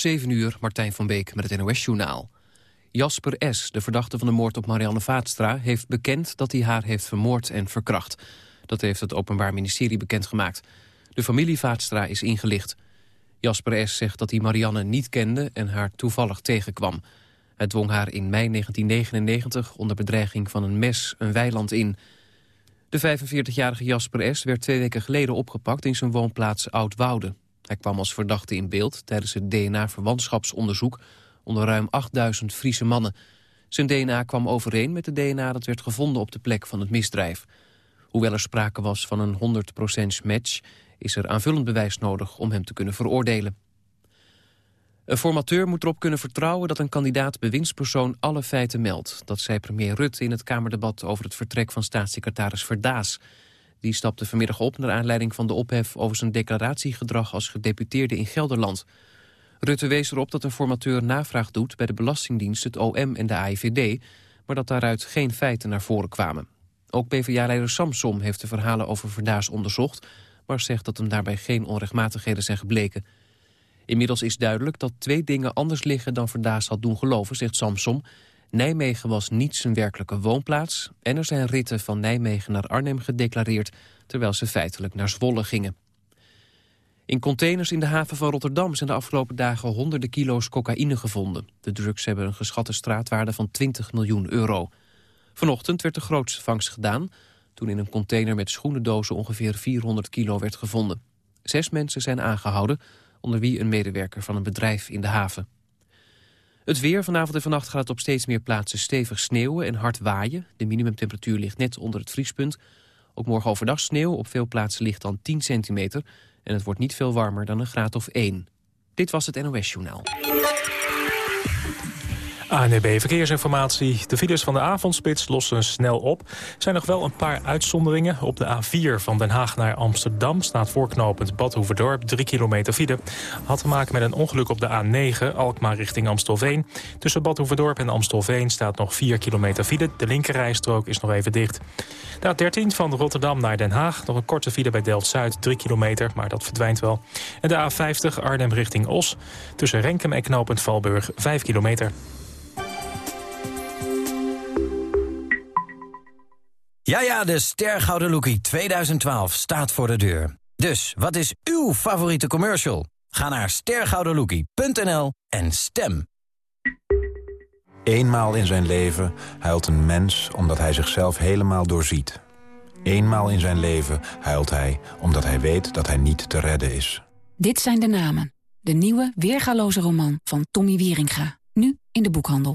7 uur, Martijn van Beek met het NOS-journaal. Jasper S., de verdachte van de moord op Marianne Vaatstra... heeft bekend dat hij haar heeft vermoord en verkracht. Dat heeft het Openbaar Ministerie bekendgemaakt. De familie Vaatstra is ingelicht. Jasper S. zegt dat hij Marianne niet kende en haar toevallig tegenkwam. Hij dwong haar in mei 1999 onder bedreiging van een mes een weiland in. De 45-jarige Jasper S. werd twee weken geleden opgepakt in zijn woonplaats Oud-Woude. Hij kwam als verdachte in beeld tijdens het DNA-verwantschapsonderzoek onder ruim 8000 Friese mannen. Zijn DNA kwam overeen met de DNA dat werd gevonden op de plek van het misdrijf. Hoewel er sprake was van een 100% match... is er aanvullend bewijs nodig om hem te kunnen veroordelen. Een formateur moet erop kunnen vertrouwen dat een kandidaat bewindspersoon alle feiten meldt. Dat zei premier Rutte in het Kamerdebat over het vertrek van staatssecretaris Verdaas. Die stapte vanmiddag op naar aanleiding van de ophef over zijn declaratiegedrag als gedeputeerde in Gelderland. Rutte wees erop dat een formateur navraag doet bij de Belastingdienst, het OM en de AIVD, maar dat daaruit geen feiten naar voren kwamen. Ook PvdA-leider Samsom heeft de verhalen over Verdaas onderzocht, maar zegt dat hem daarbij geen onrechtmatigheden zijn gebleken. Inmiddels is duidelijk dat twee dingen anders liggen dan Verdaas had doen geloven, zegt Samsom. Nijmegen was niet zijn werkelijke woonplaats... en er zijn ritten van Nijmegen naar Arnhem gedeclareerd... terwijl ze feitelijk naar Zwolle gingen. In containers in de haven van Rotterdam zijn de afgelopen dagen honderden kilo's cocaïne gevonden. De drugs hebben een geschatte straatwaarde van 20 miljoen euro. Vanochtend werd de grootste vangst gedaan... toen in een container met schoenendozen ongeveer 400 kilo werd gevonden. Zes mensen zijn aangehouden, onder wie een medewerker van een bedrijf in de haven. Het weer vanavond en vannacht gaat het op steeds meer plaatsen stevig sneeuwen en hard waaien. De minimumtemperatuur ligt net onder het vriespunt. Ook morgen overdag sneeuw, op veel plaatsen ligt dan 10 centimeter... en het wordt niet veel warmer dan een graad of 1. Dit was het NOS Journaal. ANB Verkeersinformatie. De files van de avondspits lossen snel op. Er zijn nog wel een paar uitzonderingen. Op de A4 van Den Haag naar Amsterdam staat voorknopend Badhoevedorp 3 kilometer file. Had te maken met een ongeluk op de A9 Alkmaar richting Amstelveen. Tussen Badhoevedorp en Amstelveen staat nog 4 kilometer file. De linkerrijstrook is nog even dicht. De A13 van Rotterdam naar Den Haag. Nog een korte file bij Delft-Zuid, 3 kilometer, maar dat verdwijnt wel. En de A50 Arnhem richting Os. Tussen Renkum en knooppunt Valburg 5 kilometer. Ja, ja, de Stergouden Lookie 2012 staat voor de deur. Dus, wat is uw favoriete commercial? Ga naar stergoudenlookie.nl en stem. Eenmaal in zijn leven huilt een mens omdat hij zichzelf helemaal doorziet. Eenmaal in zijn leven huilt hij omdat hij weet dat hij niet te redden is. Dit zijn de namen. De nieuwe, weergaloze roman van Tommy Wieringa. Nu in de boekhandel.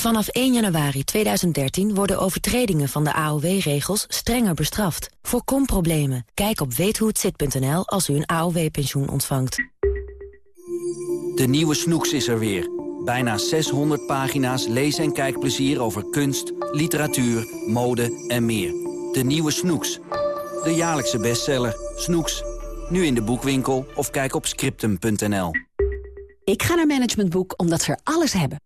Vanaf 1 januari 2013 worden overtredingen van de AOW-regels strenger bestraft. Voorkom problemen. Kijk op weethohetzit.nl als u een AOW-pensioen ontvangt. De nieuwe Snoeks is er weer. Bijna 600 pagina's lees- en kijkplezier over kunst, literatuur, mode en meer. De nieuwe Snoeks. De jaarlijkse bestseller. Snoeks. Nu in de boekwinkel of kijk op scriptum.nl. Ik ga naar Management Boek omdat ze er alles hebben.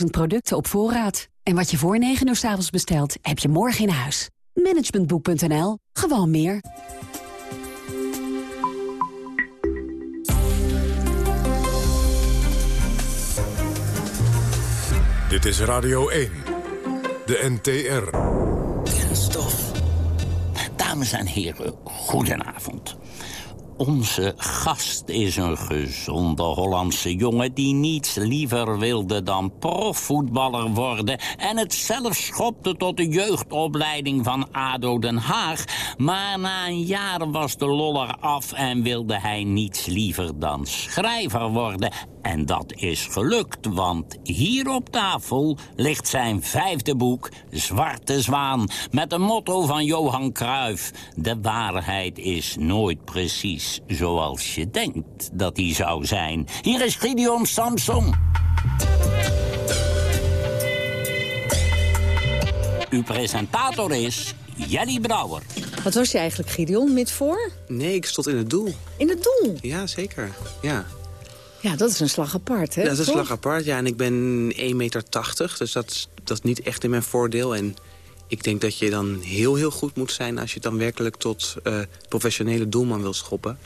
17.000 producten op voorraad. En wat je voor 9 uur s avonds bestelt, heb je morgen in huis. Managementboek.nl. Gewoon meer. Dit is Radio 1. De NTR. Kenstof. Dames en heren, goedenavond. Onze gast is een gezonde Hollandse jongen... die niets liever wilde dan profvoetballer worden... en het zelf schopte tot de jeugdopleiding van ADO Den Haag. Maar na een jaar was de loller af en wilde hij niets liever dan schrijver worden... En dat is gelukt, want hier op tafel ligt zijn vijfde boek... Zwarte Zwaan, met een motto van Johan Cruijff. De waarheid is nooit precies zoals je denkt dat die zou zijn. Hier is Gideon Samson. Uw presentator is Jelly Brouwer. Wat was je eigenlijk, Gideon, mid voor? Nee, ik stond in het doel. In het doel? Ja, zeker. Ja. Ja, dat is een slag apart, hè? Ja, dat is een toch? slag apart. Ja, en ik ben 1,80 meter, dus dat is, dat is niet echt in mijn voordeel. En ik denk dat je dan heel, heel goed moet zijn... als je dan werkelijk tot eh, professionele doelman wil schoppen.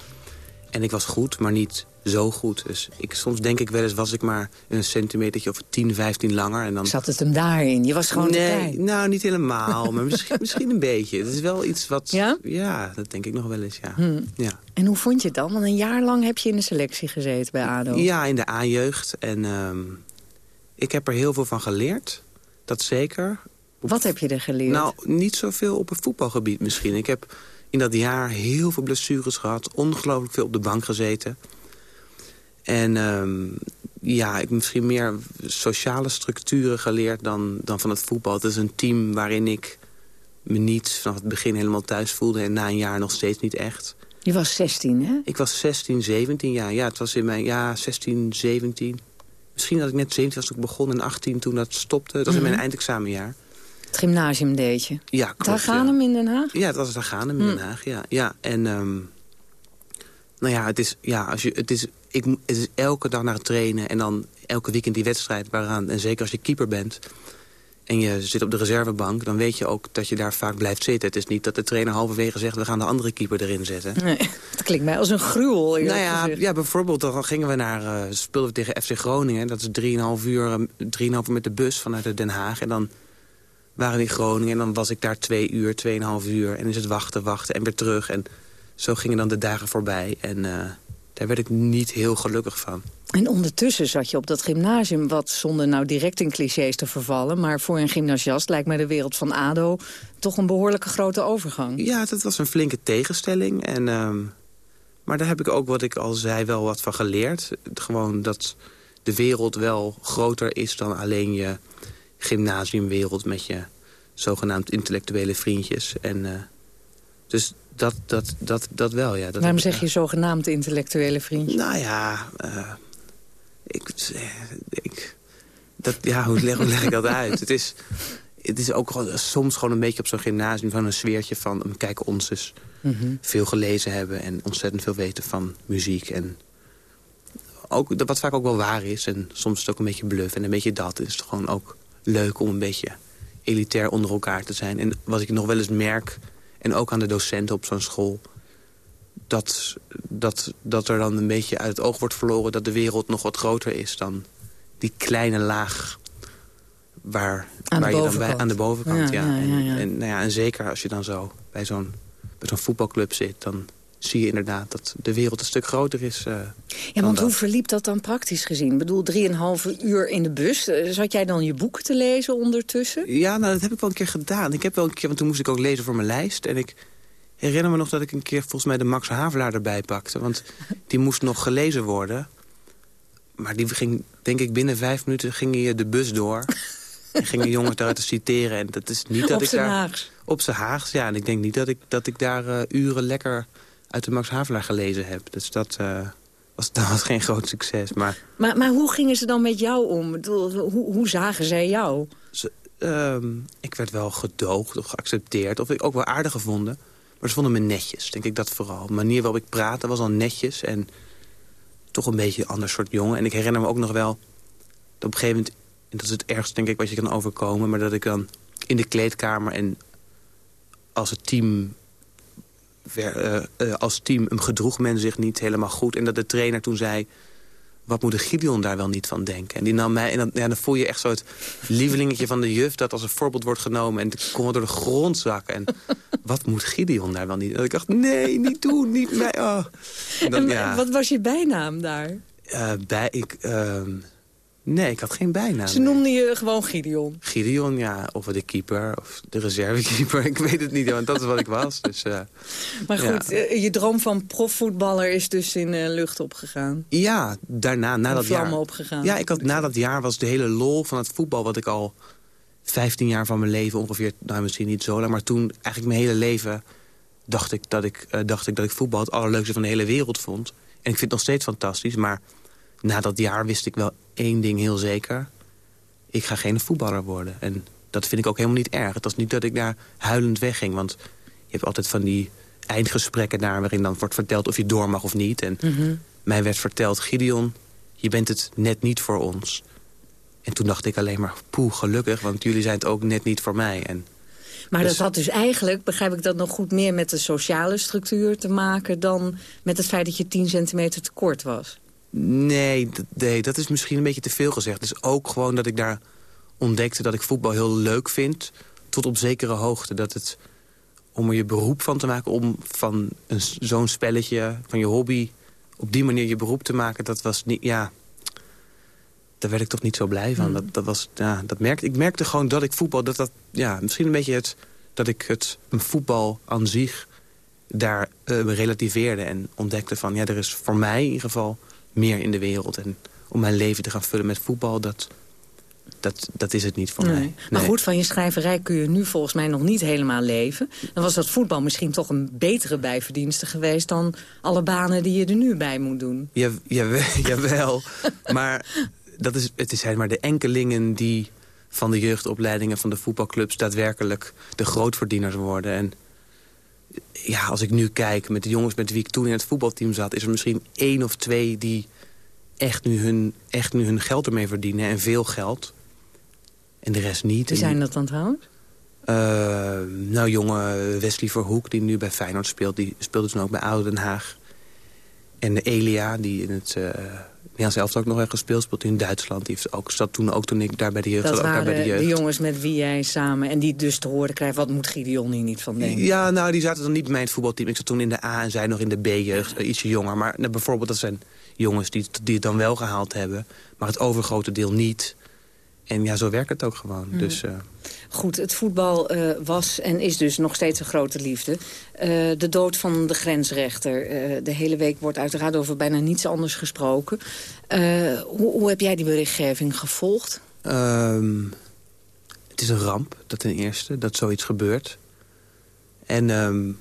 En ik was goed, maar niet zo goed. Dus ik, soms denk ik wel eens, was ik maar een centimetertje of 10, 15 langer. En dan... Zat het hem daarin? Je was gewoon nee, nou niet helemaal, maar misschien, misschien een beetje. Het is wel iets wat... Ja? Ja, dat denk ik nog wel eens, ja. Hm. ja. En hoe vond je het dan? Want een jaar lang heb je in de selectie gezeten bij ADO. Ja, in de A-jeugd. En ehm, ik heb er heel veel van geleerd. Dat zeker. Wat heb je er geleerd? Nou, niet zoveel op het voetbalgebied misschien. Ik heb in dat jaar heel veel blessures gehad. Ongelooflijk veel op de bank gezeten. En ehm, ja, ik heb misschien meer sociale structuren geleerd dan, dan van het voetbal. Het is een team waarin ik me niet vanaf het begin helemaal thuis voelde... en na een jaar nog steeds niet echt. Je was 16, hè? Ik was 16, 17 jaar. Ja, het was in mijn ja, 16, 17. Misschien dat ik net 17 was toen ik begon en 18 toen dat stopte. Dat was in Mhm. mijn eindexamenjaar. Het gymnasium deed je. Ja, klopt. Daar gaan ja. hem in Den Haag? Ja, het was daar gaan in Hm. Den Haag. Ja, ja. En ehm, nou ja, het is, ja, als je, het, is, ik, het is elke dag naar het trainen en dan elke weekend die wedstrijd waaraan. En zeker als je keeper bent en je zit op de reservebank, dan weet je ook dat je daar vaak blijft zitten. Het is niet dat de trainer halverwege zegt, we gaan de andere keeper erin zetten. Nee, dat klinkt mij als een gruwel. Nou ja, ja, bijvoorbeeld dan gingen we naar, eh, speelden we tegen FC Groningen. Dat is 3,5 uur, eh, 3,5 uur met de bus vanuit Den Haag. En dan waren we in Groningen en dan was ik daar twee uur, 2,5 uur. En is het wachten, wachten en weer terug. En zo gingen dan de dagen voorbij. En eh, daar werd ik niet heel gelukkig van. En ondertussen zat je op dat gymnasium... wat zonder nou direct in clichés te vervallen... maar voor een gymnasiast lijkt mij de wereld van ADO... toch een behoorlijke grote overgang. Ja, dat was een flinke tegenstelling. En, ehm, maar daar heb ik ook, wat ik al zei, wel wat van geleerd. Gewoon dat de wereld wel groter is dan alleen je gymnasiumwereld... met je zogenaamd intellectuele vriendjes. En, eh, dus dat, dat, dat, dat wel, ja. Dat Waarom ik, zeg je zogenaamd intellectuele vriendje? Nou ja, eh, ik, eh, ik, dat, ja hoe, leg, hoe leg ik dat uit? Het is, het is ook gewoon, soms gewoon een beetje op zo'n gymnasium... van een sfeertje van, kijk ons dus Mhm. veel gelezen hebben... en ontzettend veel weten van muziek. En ook, wat vaak ook wel waar is. En soms is het ook een beetje bluff en een beetje dat. Het is het gewoon ook leuk om een beetje elitair onder elkaar te zijn. En wat ik nog wel eens merk, en ook aan de docenten op zo'n school... Dat, dat, dat er dan een beetje uit het oog wordt verloren... dat de wereld nog wat groter is dan die kleine laag... waar, Aan waar je dan bij, aan de bovenkant... Ja, Ja, ja, en, ja. En, nou ja, en zeker als je dan zo bij zo'n bij zo'n voetbalclub zit... dan zie je inderdaad dat de wereld een stuk groter is. eh, Ja, want dat. hoe verliep dat dan praktisch gezien? Ik bedoel, drieënhalve uur in de bus. Eh, Zat jij dan je boeken te lezen ondertussen? Ja, nou, dat heb ik wel een keer gedaan. Ik heb wel een keer, want toen moest ik ook lezen voor mijn lijst. En ik herinner me nog dat ik een keer volgens mij de Max Havelaar erbij pakte. Want die moest nog gelezen worden. Maar die ging, denk ik, binnen vijf minuten ging je de bus door. en ging een jongen daaruit te citeren. En dat is niet dat Op ik zijn daar... Haags. Op zijn Haags, ja. En ik denk niet dat ik, dat ik daar eh, uren lekker uit de Max Havelaar gelezen heb. Dus dat, eh, was, dat was geen groot succes. Maar Maar, maar hoe gingen ze dan met jou om? Hoe, hoe zagen zij jou? Ze, ehm, ik werd wel gedoogd of geaccepteerd. Of ik ook wel aardig gevonden. Maar ze vonden me netjes, denk ik dat vooral. De manier waarop ik praatte was al netjes. En toch een beetje een ander soort jongen. En ik herinner me ook nog wel... Dat op een gegeven moment... En dat is het ergste, denk ik, wat je kan overkomen. Maar dat ik dan in de kleedkamer... en als het team... ver- eh, eh, als team gedroeg men zich niet helemaal goed. En dat de trainer toen zei wat moet de Gideon daar wel niet van denken? En die nam mij, en dan, ja, dan voel je echt zo het lievelingetje van de juf... dat als een voorbeeld wordt genomen en het kon door de grond zakken. En wat moet Gideon daar wel niet? En ik dacht, nee, niet doen, niet mij. Oh. En dan, En ja, Wat was je bijnaam daar? eh, bij, ik, ehm, nee, ik had geen bijnaam. Ze noemden je gewoon Gideon. Gideon, ja, of de keeper, of de reservekeeper. Ik weet het niet, want dat is wat ik was. Dus, eh, Maar goed, eh, je droom van profvoetballer is dus in eh, lucht opgegaan. Ja, daarna, na dat jaar. opgegaan. Ja, ik had, na dat jaar was de hele lol van het voetbal... wat ik al 15 jaar van mijn leven ongeveer... nou, misschien niet zo lang, maar toen eigenlijk mijn hele leven... dacht ik dat ik, dacht ik, dat ik voetbal het allerleukste van de hele wereld vond. En ik vind het nog steeds fantastisch, maar... na dat jaar wist ik wel één ding heel zeker. Ik ga geen voetballer worden. En dat vind ik ook helemaal niet erg. Het was niet dat ik daar huilend wegging, want... je hebt altijd van die eindgesprekken daar... waarin dan wordt verteld of je door mag of niet. En Mhm. mij werd verteld, Gideon, je bent het net niet voor ons. En toen dacht ik alleen maar, poeh, gelukkig... want jullie zijn het ook net niet voor mij. En Maar Dus- dat had dus eigenlijk, begrijp ik dat nog goed... meer met de sociale structuur te maken... dan met het feit dat je 10 centimeter te kort was. Nee, nee, dat is misschien een beetje te veel gezegd. Dus ook gewoon dat ik daar ontdekte dat ik voetbal heel leuk vind... tot op zekere hoogte. Dat het, om er je beroep van te maken... om van zo'n spelletje, van je hobby... op die manier je beroep te maken, dat was niet... Ja, daar werd ik toch niet zo blij van. Dat, dat was, ja, dat merkte, ik merkte gewoon dat ik voetbal... Dat dat, ja, misschien een beetje het, dat ik het een voetbal aan zich daar eh, relativeerde en ontdekte van... ja, er is voor mij in ieder geval meer in de wereld. En om mijn leven te gaan vullen met voetbal, dat, dat, dat is het niet voor Nee. mij. Maar goed, van je schrijverij kun je nu volgens mij nog niet helemaal leven. Dan was dat voetbal misschien toch een betere bijverdienste geweest... dan alle banen die je er nu bij moet doen. Ja, jawel, jawel. maar dat is, het zijn maar de enkelingen die van de jeugdopleidingen van de voetbalclubs... daadwerkelijk de grootverdieners worden. En ja, als ik nu kijk met de jongens met wie ik toen in het voetbalteam zat... is er misschien één of twee die echt nu hun, echt nu hun geld ermee verdienen. En veel geld. En de rest niet. Wie zijn dat dan trouwens? Eh, nou, jonge Wesley Verhoek, die nu bij Feyenoord speelt... die speelde toen ook bij ADO Den Haag. En de Elia, die in het uh, Nederlands elftal ook nog heeft gespeeld... speelt in Duitsland. Die heeft ook, zat toen ook toen ik daar bij de jeugd Dat waren bij de, jeugd. de jongens met wie jij samen... en die dus te horen krijgen, wat moet Gideon hier niet van denken? Ja, nou, die zaten dan niet bij mij in het voetbalteam. Ik zat toen in de A en zij nog in de B-jeugd, eh, ietsje jonger. Maar nou, bijvoorbeeld, dat zijn jongens die, die het dan wel gehaald hebben. Maar het overgrote deel niet. En ja, zo werkt het ook gewoon. Mhm. Dus, uh, Goed, het voetbal uh, was en is dus nog steeds een grote liefde. Uh, de dood van de grensrechter. De hele week wordt uiteraard over bijna niets anders gesproken. Hoe, hoe, heb jij die berichtgeving gevolgd? Um, het is een ramp, dat ten eerste, dat zoiets gebeurt. En um,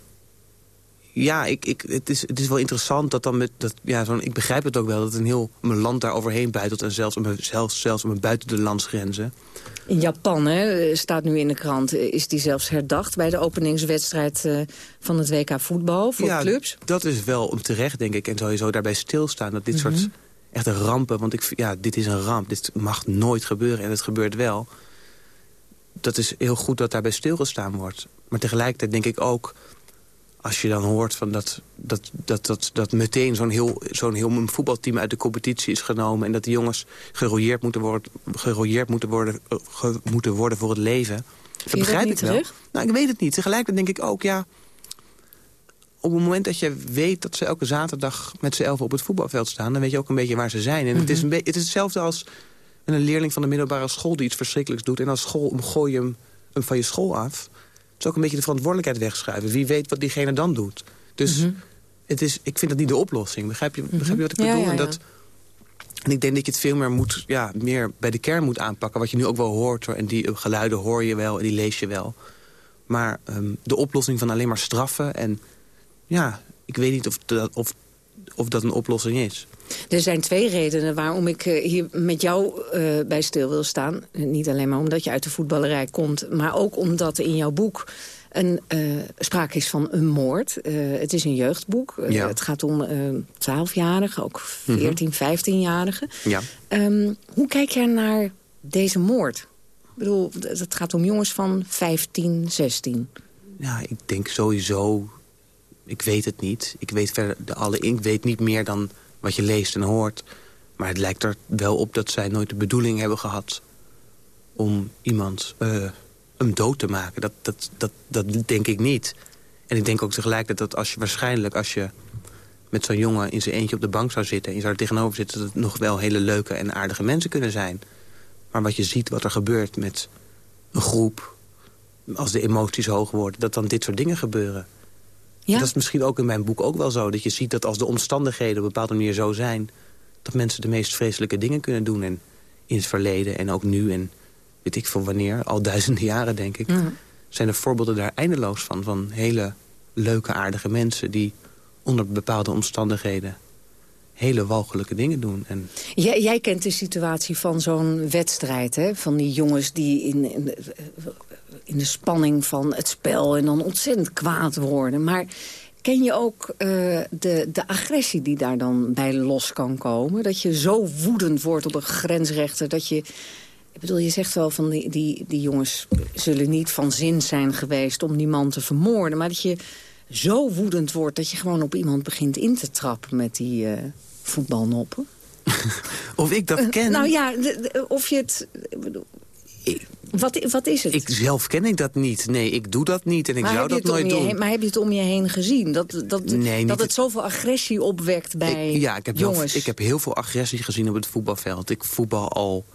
ja, ik, ik, het, is, het is wel interessant dat dan met... Dat, ja, zo ik begrijp het ook wel, dat een heel mijn land daar overheen buitelt... en zelfs, zelfs, zelfs buiten de landsgrenzen. In Japan, hè, staat nu in de krant, is die zelfs herdacht... bij de openingswedstrijd uh, van het WK voetbal voor ja, clubs. dat is wel om terecht, denk ik. En sowieso daarbij stilstaan, dat dit mm -hmm. soort echte rampen... want ik, ja, dit is een ramp, dit mag nooit gebeuren en het gebeurt wel. Dat is heel goed dat daarbij stilgestaan wordt. Maar tegelijkertijd denk ik ook als je dan hoort van dat, dat, dat, dat, dat meteen zo'n heel, zo'n heel voetbalteam uit de competitie is genomen... en dat die jongens gerooieerd moeten worden, gerooieerd moeten worden, ge, moeten worden voor het leven. Vind dat begrijp ik wel. Terug? Nou, ik weet het niet. Tegelijkertijd denk ik ook, ja... op het moment dat je weet dat ze elke zaterdag met z'n elfen op het voetbalveld staan... dan weet je ook een beetje waar ze zijn. En mm -hmm. het, is een het is hetzelfde als een leerling van de middelbare school... die iets verschrikkelijks doet en als school gooi je hem, hem van je school af... Het is ook een beetje de verantwoordelijkheid wegschuiven. Wie weet wat diegene dan doet. Dus mm -hmm. het is, ik vind dat niet de oplossing. Begrijp je, begrijp je wat ik bedoel? Ja, ja, ja. En, dat, en ik denk dat je het veel meer, moet, ja, meer bij de kern moet aanpakken. Wat je nu ook wel hoort. Hoor. En die geluiden hoor je wel en die lees je wel. Maar um, de oplossing van alleen maar straffen. En ja, ik weet niet of dat, of, of dat een oplossing is. Er zijn twee redenen waarom ik hier met jou uh, bij stil wil staan. Niet alleen maar omdat je uit de voetballerij komt... maar ook omdat in jouw boek een, uh, sprake is van een moord. Uh, het is een jeugdboek. Ja. Het gaat om 12-jarigen, ook 14, mm -hmm. 15-jarigen. Ja. Um, hoe kijk jij naar deze moord? Ik bedoel, het gaat om jongens van 15, 16. Ja, ik denk sowieso... Ik weet het niet. Ik weet, verder de alle, ik weet niet meer dan wat je leest en hoort. Maar het lijkt er wel op dat zij nooit de bedoeling hebben gehad... om iemand uh, hem dood te maken. Dat, dat, dat, dat denk ik niet. En ik denk ook tegelijkertijd dat als je waarschijnlijk... als je met zo'n jongen in zijn eentje op de bank zou zitten... en je zou er tegenover zitten... dat het nog wel hele leuke en aardige mensen kunnen zijn. Maar wat je ziet, wat er gebeurt met een groep... als de emoties hoog worden, dat dan dit soort dingen gebeuren... Ja? Dat is misschien ook in mijn boek ook wel zo. Dat je ziet dat als de omstandigheden op een bepaalde manier zo zijn... dat mensen de meest vreselijke dingen kunnen doen. En in het verleden en ook nu en weet ik veel wanneer. Al duizenden jaren, denk ik. Zijn er voorbeelden daar eindeloos van. Van hele leuke, aardige mensen... die onder bepaalde omstandigheden hele walgelijke dingen doen. En... Jij, jij kent de situatie van zo'n wedstrijd, hè? Van die jongens die in, in in de spanning van het spel en dan ontzettend kwaad worden. Maar ken je ook eh, de, de agressie die daar dan bij los kan komen? Dat je zo woedend wordt op een grensrechter dat je... Ik bedoel, je zegt wel van die, die, die jongens zullen niet van zin zijn geweest om die man te vermoorden. Maar dat je zo woedend wordt dat je gewoon op iemand begint in te trappen met die uh, voetbalnoppen. of ik dat ken? nou ja, of je het... Wat, wat is het? Ik zelf ken ik dat niet. Nee, ik doe dat niet en ik zou dat nooit doen. Heen, maar heb je het om je heen gezien? Dat, dat, nee, dat het zoveel agressie opwekt bij ik, ja, ik heb jongens? ik heb heel veel agressie gezien op het voetbalveld. Ik voetbal al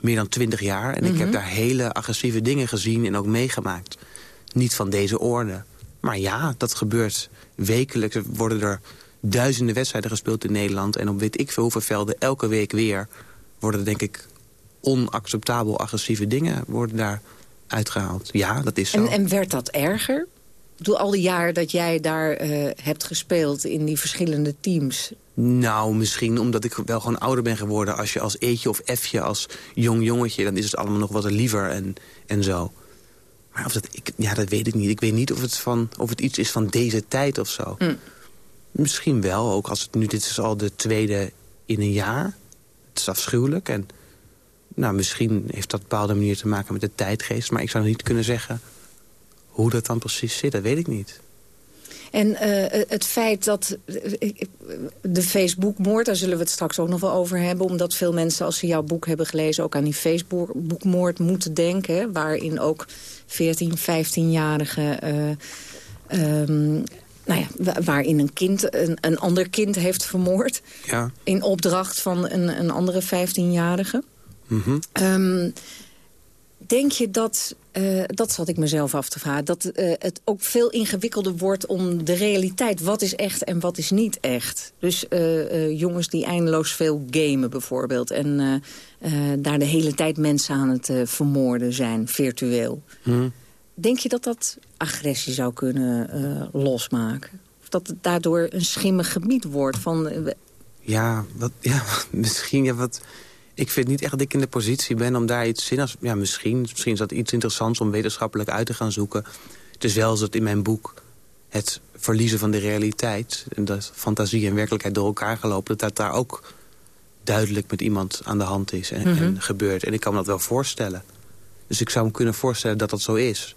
meer dan twintig jaar. En ik heb mhm. daar hele agressieve dingen gezien en ook meegemaakt. Niet van deze orde. Maar ja, dat gebeurt wekelijks. Er worden er duizenden wedstrijden gespeeld in Nederland. En op weet ik veel hoeveel velden elke week weer... worden er denk ik onacceptabel agressieve dingen worden daar uitgehaald. Ja, dat is zo. En, en werd dat erger? Door al die jaren dat jij daar uh, hebt gespeeld in die verschillende teams... Nou, misschien omdat ik wel gewoon ouder ben geworden. Als je als eetje of effje, als jong jongetje... dan is het allemaal nog wat liever en, en zo. Maar of dat, ik, ja, dat weet ik niet. Ik weet niet of het, van, of het iets is van deze tijd of zo. Mm. Misschien wel, ook als het nu... Dit is al de tweede in een jaar. Het is afschuwelijk. En nou, misschien heeft dat op bepaalde manier te maken met de tijdgeest. Maar ik zou niet kunnen zeggen hoe dat dan precies zit. Dat weet ik niet. En uh, het feit dat uh, de Facebookmoord, daar zullen we het straks ook nog wel over hebben... omdat veel mensen, als ze jouw boek hebben gelezen... ook aan die Facebookmoord moeten denken... waarin ook 14, 15-jarigen... Uh, um, nou ja, waarin een kind een, een, ander kind heeft vermoord... Ja. in opdracht van een, een andere 15-jarige. Mm -hmm. denk je dat uh, dat zat ik mezelf af te vragen. Dat uh, het ook veel ingewikkelder wordt om de realiteit. Wat is echt en wat is niet echt? Dus uh, jongens die eindeloos veel gamen bijvoorbeeld. En daar de hele tijd mensen aan het vermoorden zijn, virtueel. Hmm. Denk je dat dat agressie zou kunnen losmaken? Of dat het daardoor een schimmig gebied wordt van... ja, wat, ja, misschien ja, wat ik vind niet echt dat ik in de positie ben om daar iets zinnigs... Ja, misschien, misschien is dat iets interessants om wetenschappelijk uit te gaan zoeken. Het is wel dat in mijn boek het verliezen van de realiteit... en dat fantasie en werkelijkheid door elkaar gelopen... dat dat daar ook duidelijk met iemand aan de hand is en, en mhm. gebeurt. En ik kan me dat wel voorstellen. Dus ik zou me kunnen voorstellen dat dat zo is.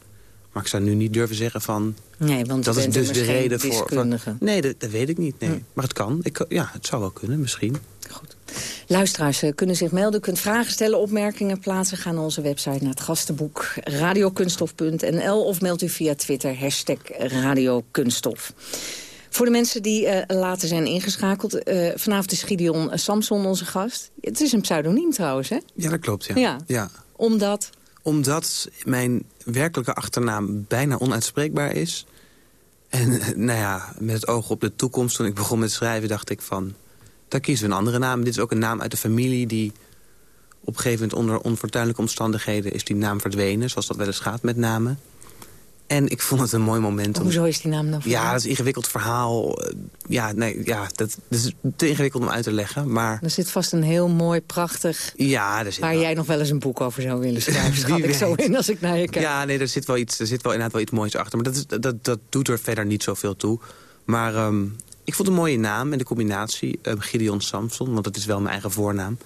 Maar ik zou nu niet durven zeggen van... Nee, want dat is dus de reden voor... nee, dat, dat, weet ik niet. Nee. Hm. Maar het kan. Ik, ja, het zou wel kunnen, misschien. Goed. Luisteraars eh, kunnen zich melden, kunt vragen stellen, opmerkingen plaatsen. Ga naar onze website, naar het gastenboek radiokunstof.nl... of meld u via Twitter, hashtag radiokunststof. Voor de mensen die uh, later zijn ingeschakeld... Uh, vanavond is Gideon Samson onze gast. Het is een pseudoniem trouwens, hè? Ja, dat klopt, ja. ja. ja. Omdat? Omdat mijn werkelijke achternaam bijna onuitspreekbaar is. En nou ja, met het oog op de toekomst, toen ik begon met schrijven... dacht ik van, dan kiezen we een andere naam. Dit is ook een naam uit de familie die op een gegeven moment... onder onfortuinlijke omstandigheden is die naam verdwenen. Zoals dat wel eens gaat met namen. En ik vond het een mooi moment. Om... Hoezo is die naam dan Ja, dat is een ingewikkeld verhaal. Ja, nee, ja dat, dat, is te ingewikkeld om uit te leggen. Maar... Er zit vast een heel mooi, prachtig... Ja, er zit waar jij nog wel eens een boek over zou willen schrijven. Schat ik zo in als ik naar je kijk. Ja, nee, er zit wel, iets, er zit wel inderdaad wel iets moois achter. Maar dat, is, dat, dat doet er verder niet zoveel toe. Maar um, ik vond een mooie naam en de combinatie. Uh, Gideon Samson, want dat is wel mijn eigen voornaam.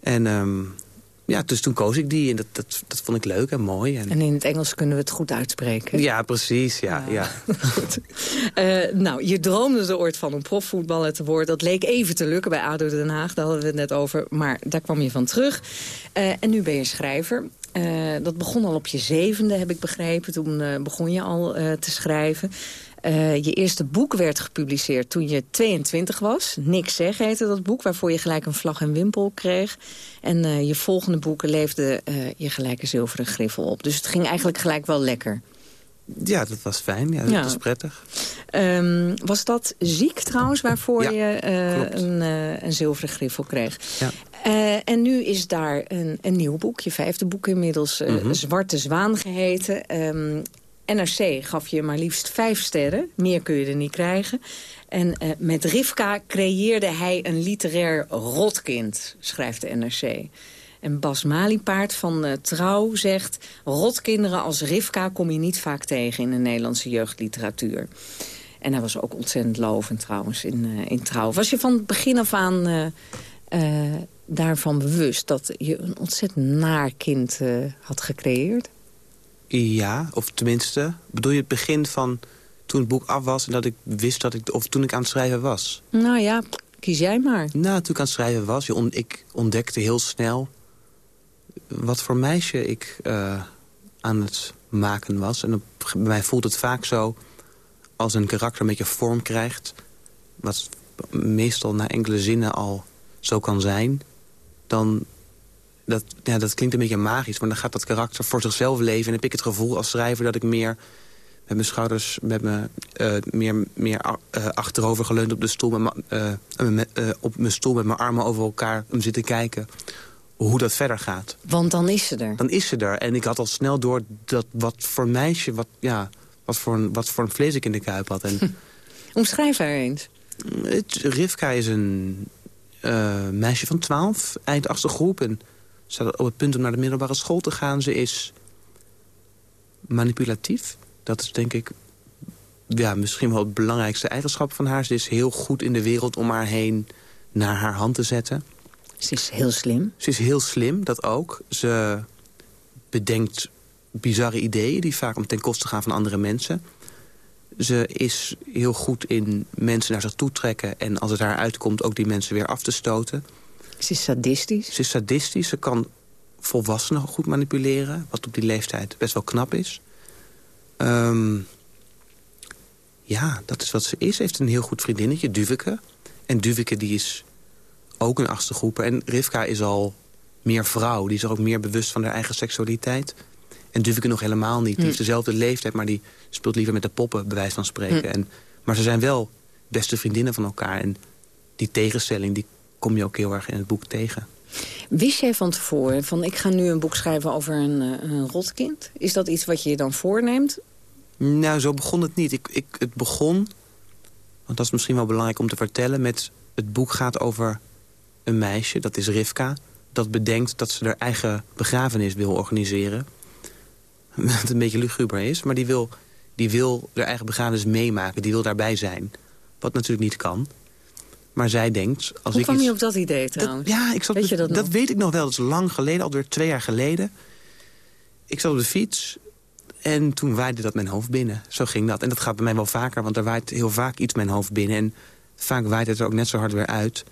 En um, ja, dus toen koos ik die en dat, dat, dat vond ik leuk en mooi. En... en in het Engels kunnen we het goed uitspreken. Ja, precies. Ja, ja. goed. Uh, nou, je droomde er ooit van om profvoetballer te worden. Dat leek even te lukken bij ADO Den Haag, daar hadden we het net over. Maar daar kwam je van terug. Uh, en nu ben je schrijver. Uh, dat begon al op je zevende, heb ik begrepen. Toen begon je al te schrijven. Uh, je eerste boek werd gepubliceerd toen je 22 was. Niks zeg heette dat boek, waarvoor je gelijk een vlag en wimpel kreeg. En uh, je volgende boeken leefde uh, je gelijk een zilveren griffel op. Dus het ging eigenlijk gelijk wel lekker. Ja, dat was fijn. Ja, dat ja. was prettig. Um, was dat ziek trouwens, waarvoor ja, je een, een, zilveren griffel kreeg? Ja. en nu is daar een, een, nieuw boek, je vijfde boek inmiddels, mm -hmm. Zwarte Zwaan geheten. Um, NRC gaf je maar liefst vijf sterren. Meer kun je er niet krijgen. En uh, met Rivka creëerde hij een literair rotkind, schrijft de NRC. En Bas Maliepaard van uh, Trouw zegt... rotkinderen als Rivka kom je niet vaak tegen in de Nederlandse jeugdliteratuur. En hij was ook ontzettend lovend trouwens in, uh, in Trouw. Was je van het begin af aan daarvan bewust... dat je een ontzettend naar kind had gecreëerd? Ja, of tenminste, bedoel je het begin van toen het boek af was... en dat ik wist dat ik, of toen ik aan het schrijven was? Nou ja, kies jij maar. Nou, toen ik aan het schrijven was, je on, ik ontdekte heel snel... wat voor meisje ik uh, aan het maken was. En op, bij mij voelt het vaak zo als een karakter een beetje vorm krijgt... wat meestal na enkele zinnen al zo kan zijn... dan dat, ja, dat klinkt een beetje magisch, maar dan gaat dat karakter voor zichzelf leven. En heb ik het gevoel als schrijver dat ik meer met mijn schouders, met me, uh, meer, meer uh, achterover geleund op de stoel, met uh, op mijn stoel met mijn armen over elkaar om zitten kijken hoe dat verder gaat. Want dan is ze er. Dan is ze er. En ik had al snel door dat wat voor meisje, wat, ja, wat, voor een, wat voor een vlees ik in de kuip had. En, Omschrijf haar eens. Het, Rivka is een meisje van 12, eind achtste groep. En staat op het punt om naar de middelbare school te gaan. Ze is manipulatief. Dat is denk ik ja, misschien wel het belangrijkste eigenschap van haar. Ze is heel goed in de wereld om haar heen naar haar hand te zetten. Ze is heel slim. Ze is heel slim, dat ook. Ze bedenkt bizarre ideeën die vaak om ten koste gaan van andere mensen. Ze is heel goed in mensen naar zich toe trekken... en als het haar uitkomt ook die mensen weer af te stoten. Ze is sadistisch. Ze is sadistisch. Ze kan volwassenen goed manipuleren. Wat op die leeftijd best wel knap is. Um, ja, dat is wat ze is. Ze heeft een heel goed vriendinnetje, Duveke. En Duveke die is ook een achtste groeper. En Rivka is al meer vrouw. Die is er ook meer bewust van haar eigen seksualiteit. En Duveke nog helemaal niet. Die hm. heeft dezelfde leeftijd, maar die speelt liever met de poppen, bij wijze van spreken. Hm. En, maar ze zijn wel beste vriendinnen van elkaar. En die tegenstelling, die kom je ook heel erg in het boek tegen. Wist jij van tevoren van ik ga nu een boek schrijven over een, eh, een rotkind? Is dat iets wat je je dan voorneemt? Nou, zo begon het niet. Ik, ik, het begon, want dat is misschien wel belangrijk om te vertellen... met het boek gaat over een meisje, dat is Rivka... dat bedenkt dat ze haar eigen begrafenis wil organiseren. Wat een beetje luguber is, maar die wil, die wil haar eigen begrafenis meemaken. Die wil daarbij zijn. Wat natuurlijk niet kan. Maar zij denkt... Als Hoe ik kwam iets... je op dat idee trouwens? ja, ik zat weet dat, dat weet ik nog wel. Dat is lang geleden, alweer twee jaar geleden. Ik zat op de fiets en toen waaide dat mijn hoofd binnen. Zo ging dat. En dat gaat bij mij wel vaker, want er waait heel vaak iets mijn hoofd binnen. En vaak waait het er ook net zo hard weer uit.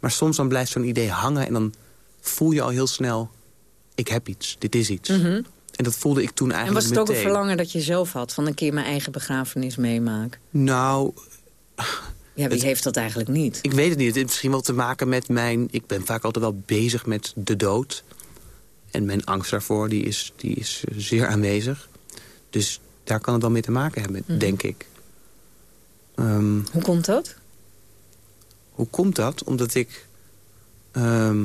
Maar soms dan blijft zo'n idee hangen en dan voel je al heel snel... ik heb iets, dit is iets. Mhm. En dat voelde ik toen eigenlijk En was het meteen. ook een verlangen dat je zelf had... van een keer mijn eigen begrafenis meemaken? Nou... Ja, wie heeft dat eigenlijk niet? Ik weet het niet. Het heeft misschien wel te maken met mijn... Ik ben vaak altijd wel bezig met de dood. En mijn angst daarvoor, die is, die is zeer aanwezig. Dus daar kan het wel mee te maken hebben, Mhm. denk ik. Ehm, Hoe komt dat? hoe komt dat? Omdat ik... ehm,